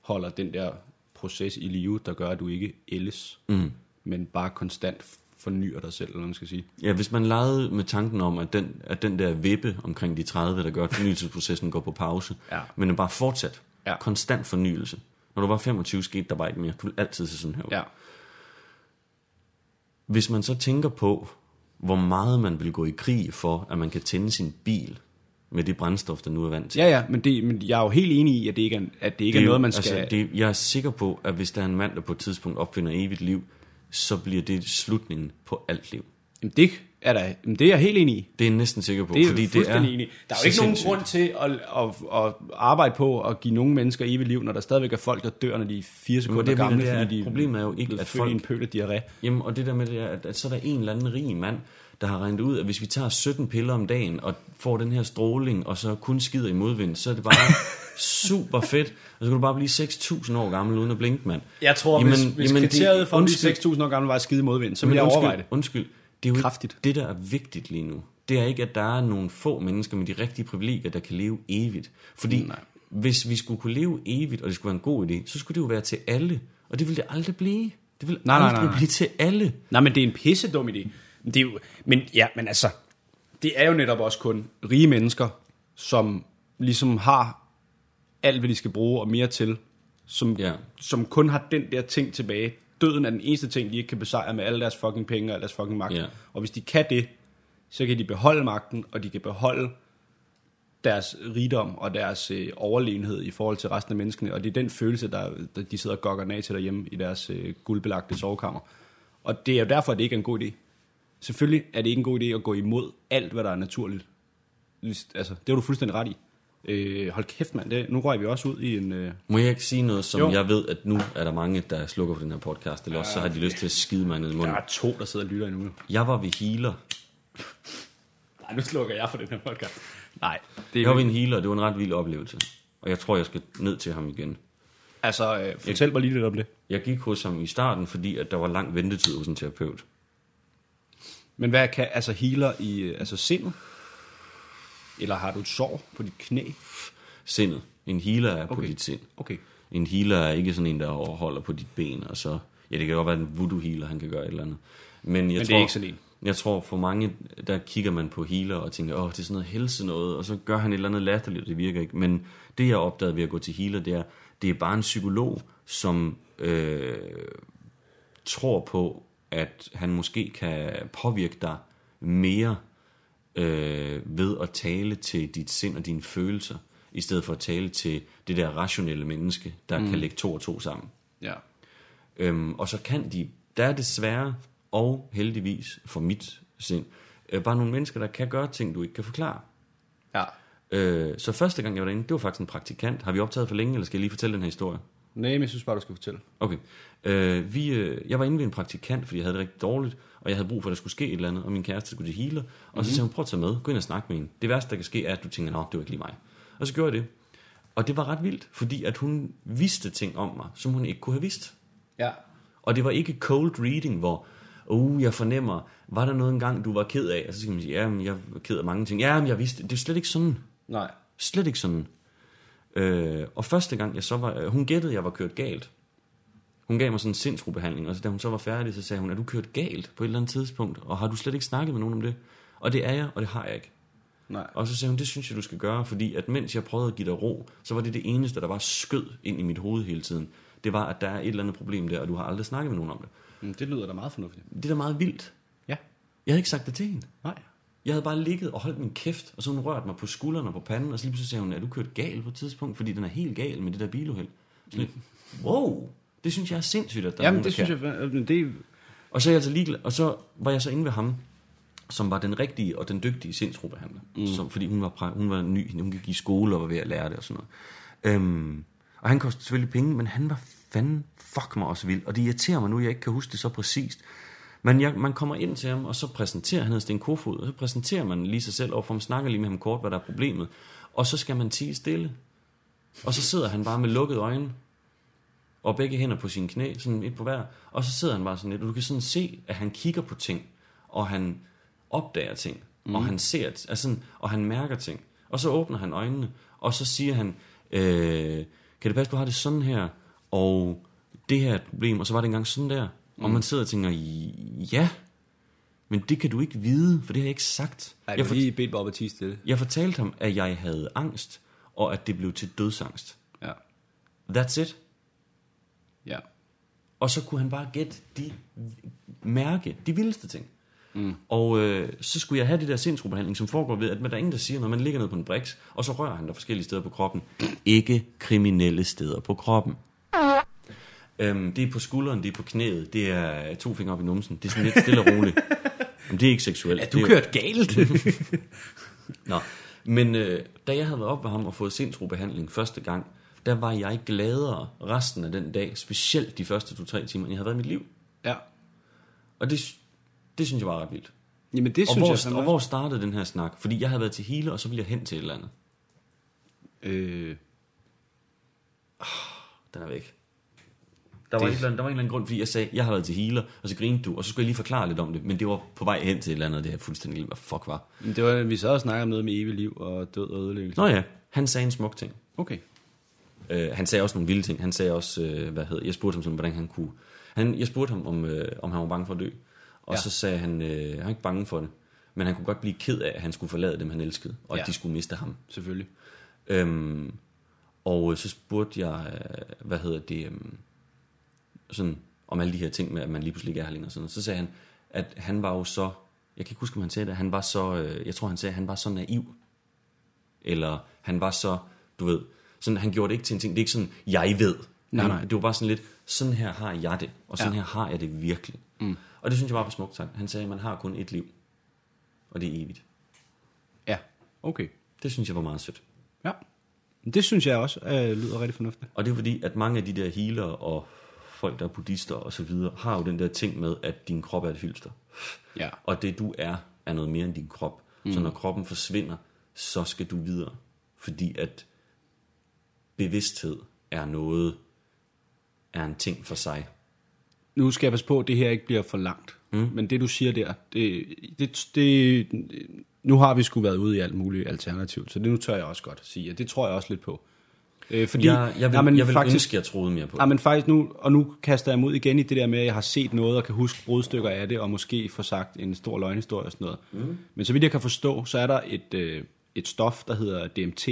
holder den der proces i live, der gør, at du ikke ældes, mm. men bare konstant fornyer dig selv, eller man skal sige. Ja, hvis man legede med tanken om, at den, at den der vippe omkring de 30, der gør, at fornyelsesprocessen går på pause, Ja. men er bare fortsat. Ja. Konstant fornyelse. Når du var 25, skete der bare ikke mere. Du vil altid se sådan her ud. Ja. Hvis man så tænker på, hvor meget man vil gå i krig for, at man kan tænde sin bil med det brændstof, der nu er vant til. Ja, ja, men, det, men jeg er jo helt enig i, at det ikke er, at det ikke er, jo- noget, man skal... Altså, det, jeg er sikker på, at hvis der er en mand, der på et tidspunkt opfinder evigt liv, så bliver det slutningen på alt liv. Jamen, det er, der, jamen, det er jeg helt enig i. Det er jeg næsten sikker på. Det er fordi fordi fuldstændig enig. Der er jo ikke nogen grund til at, at, at, arbejde på at give nogle mennesker evigt liv, når der stadigvæk er folk, der dør, når de er fire sekunder det, mener, gamle, det er, fordi de problemet er jo ikke, at folk- en pøl af diarré. Jamen, og det der med det er, at, at så er der en eller anden rig mand, der har regnet ud, at hvis vi tager 17 piller om dagen, og får den her stråling, og så kun skider i modvind, så er det bare super fedt. Og så kan du bare blive 6.000 år gammel uden at blinke, mand. Jeg tror, Jamen, hvis, hvis jamen, kriteriet for at blive 6.000 år gammel var at skide i modvind, så Men vil jeg undskyld, overveje det. Undskyld, det er jo Kraftigt. Det, der er vigtigt lige nu, det er ikke, at der er nogle få mennesker med de rigtige privilegier, der kan leve evigt. Fordi Nej. hvis vi skulle kunne leve evigt, og det skulle være en god idé, så skulle det jo være til alle. Og det ville det aldrig blive. Det vil Nej, aldrig nej, nej. blive til alle. Nej, men det er en pisse dum idé. Det er jo, men ja, men altså, det er jo netop også kun rige mennesker, som ligesom har alt, hvad de skal bruge og mere til, som, Ja. som kun har den der ting tilbage. Døden er den eneste ting, de ikke kan besejre med alle deres fucking penge og al deres fucking magt. Ja. Og hvis de kan det, så kan de beholde magten, og de kan beholde deres rigdom og deres øh, overlegenhed i forhold til resten af menneskene. Og det er den følelse, der, der de sidder og gokker af til derhjemme i deres øh, guldbelagte sovekammer. Og det er jo derfor, at det ikke er en god idé. Selvfølgelig er det ikke en god idé at gå imod alt, hvad der er naturligt. Altså, det har du fuldstændig ret i. Øh, hold kæft, mand. Det, nu røg vi også ud i en... Øh, Må jeg ikke sige noget, som Jo. jeg ved, at nu er der mange, der slukker for den her podcast, eller også så har de lyst til at skide mig ned i munden. der er to, der sidder og lytter endnu. Jeg var ved healer. Nej, nu slukker jeg for den her podcast. Nej, det er Jeg var ved en healer, det var en ret vild oplevelse. Og jeg tror, jeg skal ned til ham igen. Altså, øh, fortæl mig lige lidt om det. Jeg gik hos ham i starten, fordi at der var lang ventetid hos en terapeut. Men hvad kan altså healer i øh, altså sindet? Eller har du et sår på dit knæ? Sindet. En healer er på Okay. dit sind. Okay. En healer er ikke sådan en, der holder på dit ben, og så... Ja, det kan godt være en voodoo healer, han kan gøre et eller andet. Men, jeg det tror, er ikke sådan en. Jeg tror, for mange, der kigger man på healer og tænker, åh, det er sådan noget helse noget, og så gør han et eller andet latterligt, det virker ikke. Men det, jeg opdagede ved at gå til healer, det er, det er bare en psykolog, som øh, tror på, at han måske kan påvirke dig mere øh, ved at tale til dit sind og dine følelser, i stedet for at tale til det der rationelle menneske, der mm. kan lægge to og to sammen. Ja. Øhm, og så kan de, der er desværre, og heldigvis for mit sind, øh, bare nogle mennesker, der kan gøre ting, du ikke kan forklare. Ja. Øh, så første gang jeg var derinde, det var faktisk en praktikant. Har vi optaget for længe, eller skal jeg lige fortælle den her historie? Nej, men jeg synes bare, du skal fortælle. Okay. Øh, vi, øh, jeg var inde ved en praktikant, fordi jeg havde det rigtig dårligt, og jeg havde brug for, at der skulle ske et eller andet, og min kæreste skulle til healer. Og mm-hmm. så sagde hun, prøv at tage med, gå ind og snakke med hende. Det værste, der kan ske, er, at du tænker, nå, det var ikke lige mig. Og så gjorde jeg det. Og det var ret vildt, fordi at hun vidste ting om mig, som hun ikke kunne have vidst. Ja. Og det var ikke cold reading, hvor, uh, jeg fornemmer, var der noget engang, du var ked af? Og så skal man sige, ja, jeg var ked af mange ting. Ja, men jeg vidste, det er slet ikke sådan. Nej. Slet ikke sådan. Øh, og første gang, jeg så var, øh, hun gættede, jeg var kørt galt. Hun gav mig sådan en sindsrobehandling, og så, da hun så var færdig, så sagde hun, er du kørt galt på et eller andet tidspunkt? Og har du slet ikke snakket med nogen om det? Og det er jeg, og det har jeg ikke. Nej. Og så sagde hun, det synes jeg, du skal gøre, fordi at mens jeg prøvede at give dig ro, så var det det eneste, der bare skød ind i mit hoved hele tiden. Det var, at der er et eller andet problem der, og du har aldrig snakket med nogen om det. Mm, Det lyder da meget fornuftigt. Det er da meget vildt. Ja. Jeg havde ikke sagt det til hende. Nej. Jeg havde bare ligget og holdt min kæft, og så hun rørt mig på skulderen og på panden, og så lige pludselig sagde hun, er du kørt galt på et tidspunkt? Fordi den er helt gal med det der biluheld. Så lidt, wow, det synes jeg er sindssygt, at der er Jamen, nogen, det synes kan. jeg, men det, Og så, er jeg altså ligeglad, og så var jeg så inde ved ham, som var den rigtige og den dygtige sindsrobehandler. Mm. Som, fordi hun var, hun var ny, hun gik i skole og var ved at lære det og sådan noget. Øhm, og han kostede selvfølgelig penge, men han var fanden fuck mig også vild. Og det irriterer mig nu, at jeg ikke kan huske det så præcist. Men jeg, man kommer ind til ham, og så præsenterer han Sten Kofod, og så præsenterer man lige sig selv, og for man snakker lige med ham kort, hvad der er problemet. Og så skal man tige stille. Og så sidder han bare med lukkede øjne, og begge hænder på sine knæ, sådan et på hver. Og så sidder han bare sådan lidt, og du kan sådan se, at han kigger på ting, og han opdager ting, mm. og han ser, altså og han mærker ting. Og så åbner han øjnene, og så siger han, øh, kan det passe, du har det sådan her, og det her er et problem, og så var det engang sådan der. Mm. Og man sidder og tænker, ja, men det kan du ikke vide, for det har jeg ikke sagt. Ej, jeg, for, lige bedt at tige stille. jeg fortalte ham, at jeg havde angst, og at det blev til dødsangst. Ja. That's it. Ja. Og så kunne han bare gætte de mærke, de vildeste ting. Mm. Og øh, så skulle jeg have det der sindsrobehandling, som foregår ved, at der er ingen, der siger, når man ligger ned på en briks, og så rører han der forskellige steder på kroppen. Ikke kriminelle steder på kroppen. Øhm, det er på skulderen, det er på knæet, det er to fingre op i numsen. Det er sådan lidt stille og roligt. Men det er ikke seksuelt. Er Det du jo- kørt galt? Nå, men øh, da jeg havde været op ved ham og fået sindsrobehandling første gang, der var jeg gladere resten af den dag, specielt de første to-tre timer, end jeg havde været i mit liv. ja. Og det, det synes jeg var ret vildt. Jamen det Og synes hvor, jeg fandme og hvor startede den her snak? Fordi jeg havde været til healer, og så ville jeg hen til et eller andet. Øh, Den er væk. Der var, Det- en, eller anden- der var en eller anden grund, fordi jeg sagde, jeg har været til healer, og så grinede du, og så skulle jeg lige forklare lidt om det, men det var på vej hen til et eller andet, det her fuldstændig glemt, hvad fuck var. men det var, vi sad og snakkede om noget med evigt liv og død og ødelæggelse. Nå ja, han sagde en smuk ting. Okay. Øh, han sagde også nogle vilde ting. Han sagde også, øh, hvad hed, jeg spurgte ham sådan, hvordan han kunne... Han, jeg spurgte ham, om, øh, om han var bange for at dø. Og Ja. så sagde han, øh, han er ikke bange for det. Men han kunne godt blive ked af, at han skulle forlade dem, han elskede. Og Ja. at de skulle miste ham. Selvfølgelig. Øhm, og øh, så spurgte jeg, øh, hvad hedder det, øhm, sådan, om alle de her ting med, at man lige pludselig ikke er her længere. og Sådan. noget. Så sagde han, at han var jo så, jeg kan ikke huske, om han sagde det, han var så, øh, jeg tror han sagde, at han var så naiv. Eller han var så, du ved, sådan, han gjorde det ikke til en ting, det er ikke sådan, jeg ved. Nej, nej. Det var bare sådan lidt, sådan her har jeg det, og sådan Ja. her har jeg det virkelig. Mm. Og det synes jeg var på smukt sagt. Han sagde, at man har kun et liv, og det er evigt. Ja. Okay. Det synes jeg var meget sødt. Ja. Det synes jeg også øh, lyder rigtig fornuftigt. Og det er fordi, at mange af de der healer og folk, der er buddhister og så videre, har jo den der ting med, at din krop er et hylster. Ja. Og det du er, er noget mere end din krop. Mm. Så når kroppen forsvinder, så skal du videre. Fordi at bevidsthed er noget, er en ting for sig. Nu skal jeg passe på, at det her ikke bliver for langt. Mm. Men det du siger der, det, det, det, nu har vi sgu været ude i alt muligt alternativt, så det nu tør jeg også godt sige, og det tror jeg også lidt på. Øh, fordi, Jeg, jeg vil, ja, men jeg vil faktisk, ønske, jeg troede mere på Ja, men faktisk nu, og nu kaster jeg mod igen i det der med, at jeg har set noget og kan huske brudstykker af det, og måske få sagt en stor løgnhistorie og sådan noget. Mm. Men så vidt jeg kan forstå, så er der et, øh, et stof, der hedder DMT,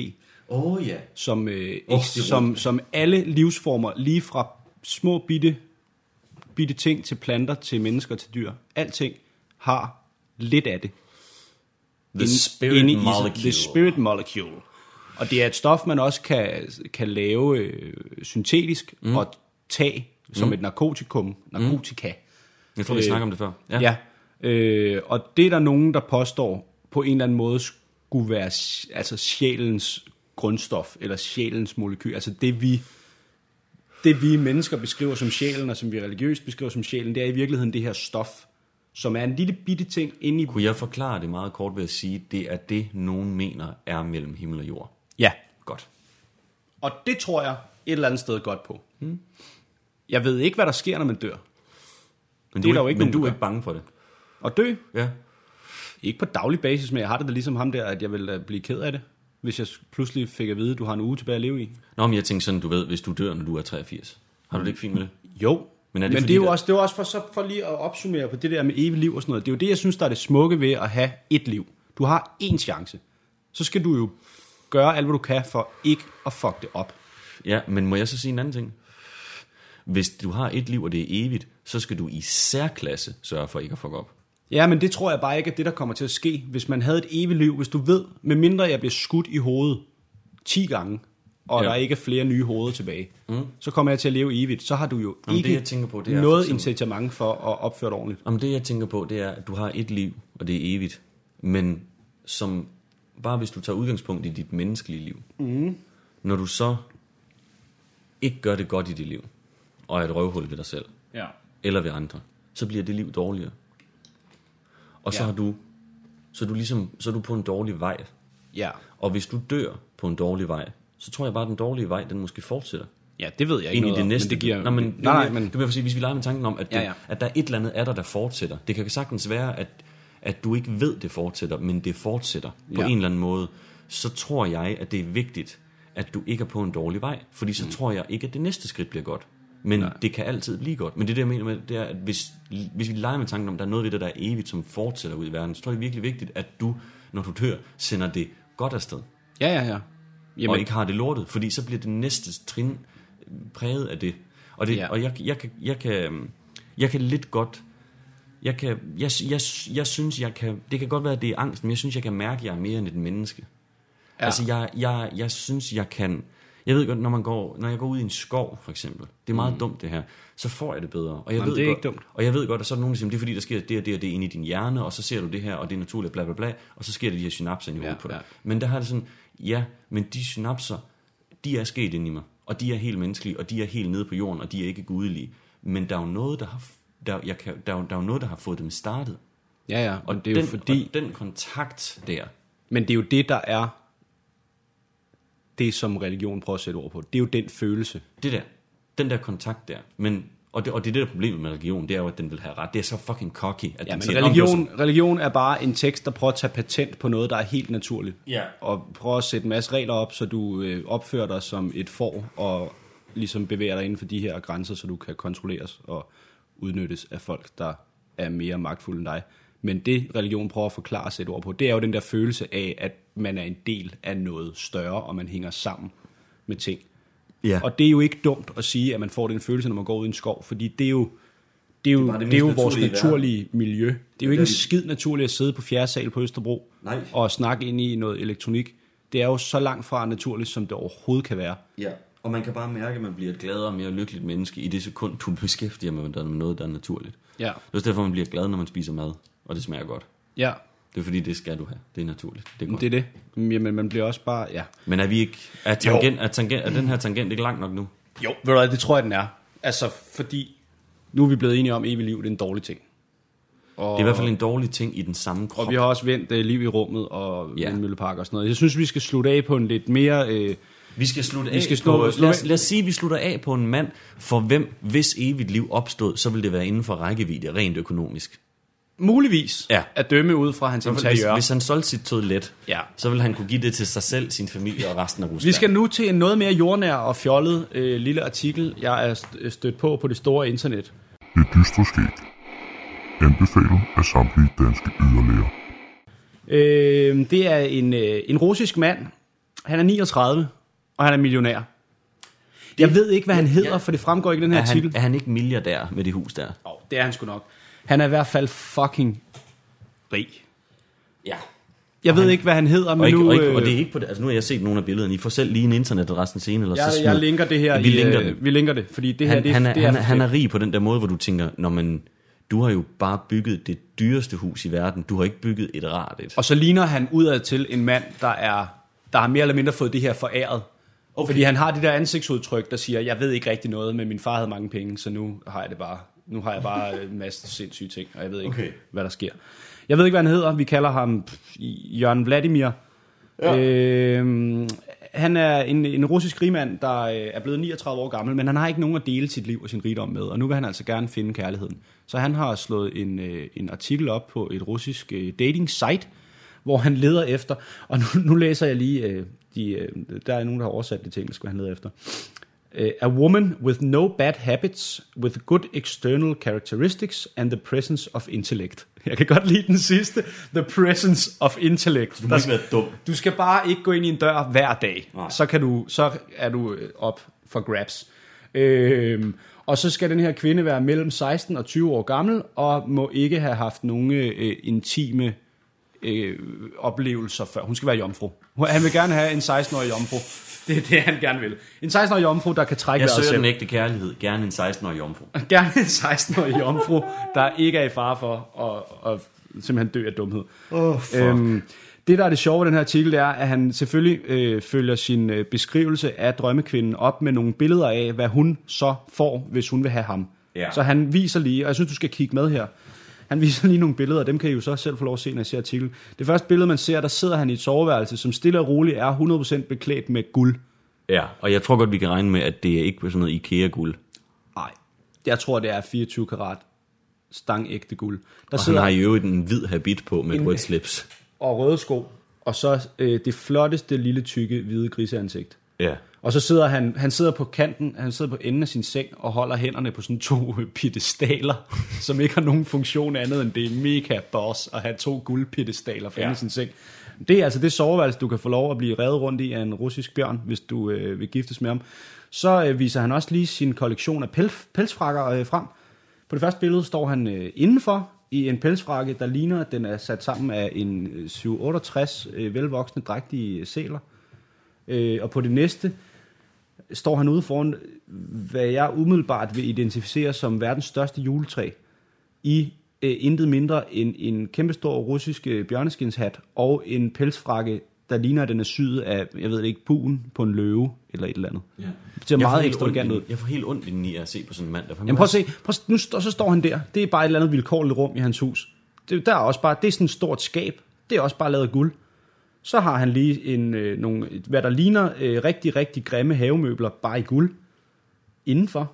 Åh oh, ja. som, øh, oh, som, som alle livsformer, lige fra små bitte, bitte ting til planter, til mennesker, til dyr, alting har lidt af det. The inde- spirit inde molecule. The spirit molecule. Og det er et stof, man også kan, kan lave øh, syntetisk mm. og tage som mm. et narkotikum, narkotika. Jeg tror, vi Øh, snakker om det før. Ja. ja. Øh, og det er der nogen, der påstår på en eller anden måde skulle være altså sjælens grundstof, eller sjælens molekyl, altså det vi, det vi mennesker beskriver som sjælen, og som vi religiøst beskriver som sjælen, det er i virkeligheden det her stof, som er en lille bitte ting inde i... Kunne jeg forklare det meget kort ved at sige, det er det, nogen mener er mellem himmel og jord? Ja, Godt. og det tror jeg et eller andet sted godt på. Jeg ved ikke, hvad der sker, når man dør. Men Det er du, der jo ikke men nogen, du er ikke bange for det? Og dø, Ja. ikke på daglig basis, men jeg har det da ligesom ham der, at jeg vil øh, blive ked af det, hvis jeg pludselig fik at vide, at du har en uge tilbage at leve i. Nå, men jeg tænker sådan, du ved, hvis du dør, når du er 83. Har du det ikke fint med det? Jo, Men er det men fordi, det er jo også, det er også for, så, for lige at opsummere på det der med evigt liv og sådan noget. Det er jo det, jeg synes, der er det smukke ved at have et liv. Du har én chance. Så skal du jo gøre alt, hvad du kan for ikke at fuck det op. Ja, men må jeg så sige en anden ting? Hvis du har et liv, og det er evigt, så skal du i særklasse sørge for ikke at fuck op. Ja, men det tror jeg bare ikke er det, der kommer til at ske. Hvis man havde et evigt liv, hvis du ved, med mindre jeg bliver skudt i hovedet 10 gange, og Ja. der ikke er flere nye hoveder tilbage, mm. så kommer jeg til at leve evigt. Så har du jo Jamen, ikke det, jeg tænker på, det er for noget eksempel- incitament for at opføre det ordentligt. Om det, jeg tænker på, det er, at du har et liv, og det er evigt. Men som, bare hvis du tager udgangspunkt i dit menneskelige liv, mm. når du så ikke gør det godt i dit liv, og er et røvhul ved dig selv, Ja. eller ved andre, så bliver det liv dårligere. Og så Ja. har du, så er du ligesom, så er du på en dårlig vej. Ja. Og hvis du dør på en dårlig vej, så tror jeg bare, at den dårlige vej, den måske fortsætter. ja, det ved jeg ikke ind i noget det om, næste. Men det giver, Nå, men, nej, nej, men Du vil sige, hvis vi leger med tanken om, at, du, Ja, ja. at der er et eller andet af dig, der fortsætter. Det kan sagtens være, at, at du ikke ved, det fortsætter, men det fortsætter på Ja. en eller anden måde. Så tror jeg, at det er vigtigt, at du ikke er på en dårlig vej. Fordi så mm. tror jeg ikke, at det næste skridt bliver godt. Men Nej. det kan altid blive godt. Men det, det jeg mener med, det er, at hvis, hvis vi leger med tanken om, at der er noget ved det, der er evigt, som fortsætter ud i verden, så tror jeg det er virkelig vigtigt, at du, når du dør, sender det godt afsted. ja, ja, ja. Jamen. og ikke har det lortet, fordi så bliver det næste trin præget af det. Og, det. Ja. og jeg, jeg, kan, jeg, kan, jeg kan lidt godt, jeg, kan, jeg, jeg, jeg synes, jeg kan, det kan godt være, at det er angst, men jeg synes, jeg kan mærke, at jeg er mere end et menneske. Ja. Altså, jeg, jeg, jeg synes, jeg kan, jeg ved godt, når, man går, når jeg går ud i en skov, for eksempel, det er meget mm. dumt det her, så får jeg det bedre. Og jeg Jamen, ved det er godt, ikke dumt. Og jeg ved godt, at så er der nogen, der siger, det er fordi, der sker det og det og det inde i din hjerne, og så ser du det her, og det er naturligt, bla bla bla, og så sker der de her synapser inde i Ja, hovedet på dig. ja. Men der har det sådan, ja, men de synapser, de er sket inde i mig, og de er helt menneskelige, og de er helt nede på jorden, og de er ikke gudelige. Men der er jo noget, der har, der, jeg kan, der, er jo- der er jo noget, der har fået dem startet. Ja, ja. Og Og det er jo den, fordi... og den kontakt der, Men det er jo det, der er det, som religion prøver at sætte ord på. Det er jo den følelse. det der, den der kontakt der, men, og det, og det er det, der er problemet med religion, det er jo, at den vil have ret. Det er så fucking cocky, at Ja, den men siger, "Nå, det var religion, religion er bare en tekst, der prøver at tage patent på noget, der er helt naturligt. Ja. Og prøver at sætte en masse regler op, så du øh, opfører dig som et får, og ligesom bevæger dig inden for de her grænser, så du kan kontrolleres og udnyttes af folk, der er mere magtfulde end dig. Men det, religion prøver at forklare og sætte ord på, det er jo den der følelse af, at man er en del af noget større, og man hænger sammen med ting. Ja. Og det er jo ikke dumt at sige, at man får den følelse, når man går ud i en skov, fordi det er jo, det er jo, det bare det er det er jo vores naturlige naturlige miljø. Det er jo ikke en skid naturligt at sidde på fjerde sal på Østerbro Nej. og snakke ind i noget elektronik. Det er jo så langt fra naturligt, som det overhovedet kan være. Ja, og man kan bare mærke, at man bliver et gladere og mere lykkeligt menneske i det sekund, du beskæftiger med med noget, der er naturligt. Ja. Det er også derfor, man bliver glad, når man spiser mad, og det smager godt. Ja, Det er fordi, det skal du have. Det er naturligt. Det er godt. det er det. Jamen, man bliver også bare, ja. Men er vi ikke... Er, tangent, er, tangent, er den her tangent ikke langt nok nu? Jo, ved du hvad, det tror jeg, den er. Altså, fordi nu er vi blevet enige om, at evigt liv det er en dårlig ting. Og, Det er i hvert fald en dårlig ting i den samme krop. Og vi har også vendt uh, liv i rummet og Ja. vindmøllepark og sådan noget. Jeg synes, vi skal slutte af på en lidt mere... Øh, Vi skal slutte Vi af skal på, slutte- lad, os, lad os sige, at vi slutter af på en mand, for hvem, hvis evigt liv opstod, så vil det være inden for rækkevidde, rent økonomisk. muligvis Ja. at dømme ud fra hans Hvis, interiør. hvis han solgte sit toilet, Ja. så vil han kunne give det til sig selv, sin familie og resten af Rusland. Vi skal nu til en noget mere jordnær og fjollet øh, lille artikel, jeg er st- stødt på på det store internet. Det dystre skæg. Anbefalet af samtlige danske yderlæger. Øh, det er en, øh, en russisk mand. Han er 39, og han er millionær. Jeg ved ikke, hvad han hedder, for det fremgår ikke i den her er, han, er han ikke milliardær med det hus der? Oh, det er han sgu nok. Han er i hvert fald fucking rig. Ja. Jeg Og ved han- ikke, hvad han hedder, men Og, ikke, nu... og, ikke, øh, og det er ikke på det, altså nu har jeg set nogle af billederne. I får selv lige en internetadressen senere, eller jeg, så jeg linker det her. Vi i, linker øh, den. Vi linker det, fordi det her, Han, det, han, er, det han, er, er, han er rig på den der måde, hvor du tænker, når man, du har jo bare bygget det dyreste hus i verden. Du har ikke bygget et rart et. Og så ligner han udad til en mand, der er der har mere eller mindre fået det her foræret. Okay. Fordi han har det der ansigtsudtryk, der siger, jeg ved ikke rigtig noget, men min far havde mange penge, så nu har jeg det bare. Nu har jeg bare en masse sindssyge ting, og jeg ved ikke, Okay. hvad der sker. Jeg ved ikke, hvad han hedder. Vi kalder ham Jørgen Vladimir. Ja. Øh, han er en, en russisk rigmand, der øh, er blevet 39 år gammel, men han har ikke nogen at dele sit liv og sin rigdom med, og nu vil han altså gerne finde kærligheden. Så han har slået en, øh, en artikel op på et russisk øh, dating site, hvor han leder efter, og nu, nu læser jeg lige, øh, de, øh, der er nogen, der har oversat det til engelsk, hvad han leder efter. Uh, a woman with no bad habits, with good external characteristics and the presence of intellect. Jeg kan godt lide den sidste. The presence of intellect. Du må ikke være dum. Du skal bare ikke gå ind i en dør hver dag. Nej. Så, kan du, så er du øh, op for grabs. Øhm, og så skal den her kvinde være mellem 16 og 20 år gammel, og må ikke have haft nogen øh, intime øh, oplevelser før. Hun skal være jomfru. Han vil gerne have en 16-årig jomfru. Det er det, han gerne vil. En 16-årig jomfru, der kan trække Jeg vejret søger selv. den ægte kærlighed. Gerne en 16-årig jomfru. Gerne en 16-årig jomfru, der ikke er i fare for at, at simpelthen dø af dumhed. Oh, Øhm, det, der er det sjove ved den her artikel, det er, at han selvfølgelig øh, følger sin øh, beskrivelse af drømmekvinden op med nogle billeder af, hvad hun så får, hvis hun vil have ham. Ja. Så han viser lige, og jeg synes, du skal kigge med her. Han viser lige nogle billeder, og dem kan I jo så selv få lov at se, når jeg ser artikel. Det første billede, man ser, der sidder han i et soveværelse, som stille og roligt er 100% beklædt med guld. Ja, og jeg tror godt, vi kan regne med, at det er ikke sådan noget IKEA-guld. Nej, jeg tror, det er 24 karat stangægte guld. Der Og han har i øvrigt en hvid habit på med et rødt slips. og røde sko, og så øh, det flotteste lille tykke hvide griseansigt. Ja. Og så sidder han, han sidder på kanten, han sidder på enden af sin seng og holder hænderne på sådan to øh, piedestaler, som ikke har nogen funktion andet end det er mega boss at have to guldpiedestaler for Ja. i sin seng. Det er altså det soveværelse, du kan få lov at blive revet rundt i af en russisk bjørn, hvis du øh, vil giftes med ham. Så øh, viser han også lige sin kollektion af pel, pelsfrakker øh, frem. På det første billede står han øh, indenfor i en pelsfrakke, der ligner, at den er sat sammen af en øh, 768 øh, velvoksne, drægtige sæler. Øh, og på det næste står han ude foran, hvad jeg umiddelbart vil identificere som verdens største juletræ, i øh, intet mindre end en kæmpestor russisk øh, bjørneskinshat og en pelsfrakke, der ligner, at den er syet af, jeg ved ikke, buen på en løve eller et eller andet. ja. Det ser meget ekstravagant ud. Jeg får helt ondt inden i at se på sådan en mand. Der Jamen prøv at se, prøv, at- nu, så står han der. Det er bare et eller andet vilkårligt rum i hans hus. Det, der er også bare, det er sådan et stort skab. Det er også bare lavet af guld. Så har han lige en, øh, nogle, hvad der ligner øh, rigtig, rigtig grimme havemøbler, bare i guld, indenfor.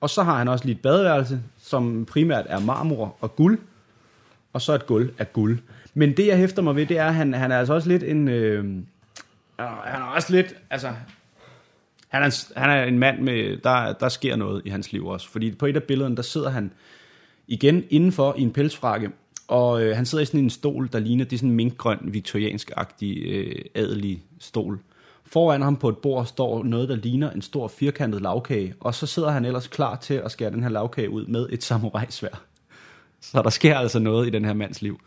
Og så har han også lige et badeværelse, som primært er marmor og guld. Og så et gulv af guld. Men det, jeg hæfter mig ved, det er, at han, han er altså også lidt en... Øh, han er også lidt, altså, han er, han er en mand med, der, der sker noget i hans liv også. Fordi på et af billederne, der sidder han igen indenfor i en pelsfrakke, og øh, han sidder i sådan en stol, der ligner, det er sådan en minkgrøn, viktoriansk-agtig øh, adelig stol. Foran ham på et bord står noget, der ligner en stor firkantet lavkage, og så sidder han ellers klar til at skære den her lavkage ud med et samurajsvær. Så der sker altså noget i den her mands liv.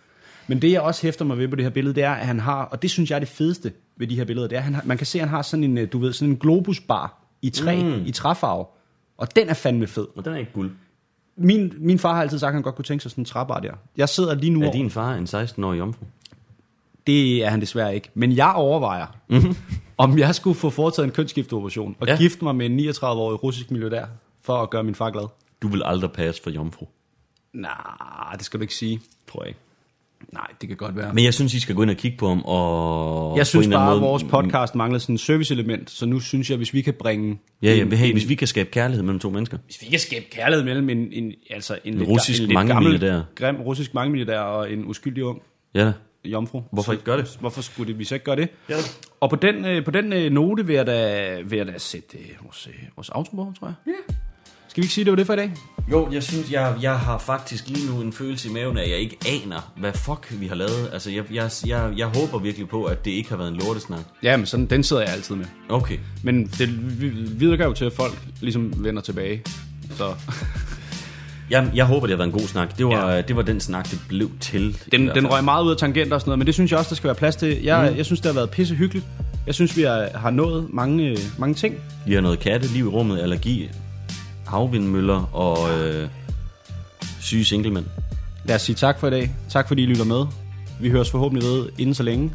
Men det, jeg også hæfter mig ved på det her billede, det er, at han har, og det synes jeg er det fedeste ved de her billeder, det er, at han har, man kan se, at han har sådan en, øh, du ved, sådan en globusbar i træ, mm. i træfarve. Og den er fandme fed. Og den er ikke guld. Min, min far har altid sagt, at han godt kunne tænke sig sådan en træbar der. Jeg sidder lige nu Er din far en 16-årig jomfru? Det er han desværre ikke. Men jeg overvejer, mm-hmm. om jeg skulle få foretaget en kønsskifteoperation og Ja. gifte mig med en 39-årig russisk milliardær for at gøre min far glad. Du vil aldrig passe for jomfru. Nej, det skal du ikke sige. Tror jeg ikke. Nej, det kan godt være. Men jeg synes, I skal gå ind og kigge på ham, og... jeg synes en bare, at vores podcast manglede sådan et serviceelement, så nu synes jeg, hvis vi kan bringe... Ja, ja, en, hey, en, hvis vi kan skabe kærlighed mellem to mennesker. hvis vi kan skabe kærlighed mellem en, en, altså en, lidt, russisk en lidt gammel, grim russisk mangemilliardær og en uskyldig ung Ja jomfru. Hvorfor ikke gøre det? Hvorfor skulle det, vi så ikke gøre det? Ja. Og på den, øh, på den øh, note vil jeg da, vil jeg da sætte øh, vores, vores outro på, tror jeg. Ja. Skal vi ikke sige, det var det for i dag? Jo, jeg synes, jeg, jeg har faktisk lige nu en følelse i maven af, at jeg ikke aner, hvad fuck vi har lavet. Altså, jeg, jeg, jeg, jeg håber virkelig på, at det ikke har været en lortesnak. Ja, men sådan, den sidder jeg altid med. Okay. Men det vi- virker jo til, at folk ligesom vender tilbage. Så Jeg, jeg håber, det har været en god snak. Det var, ja. det var den snak, det blev til. den, den røg meget ud af tangenter og sådan noget, men det synes jeg også, der skal være plads til. Jeg, mm. jeg synes, det har været pisse hyggeligt. Jeg synes, vi har, har nået mange, mange ting. Vi har noget katte, liv i rummet, allergi, havvindmøller og øh, syge singlemænd. Lad os sige tak for i dag. Tak fordi I lytter med. Vi høres forhåbentlig ved inden så længe.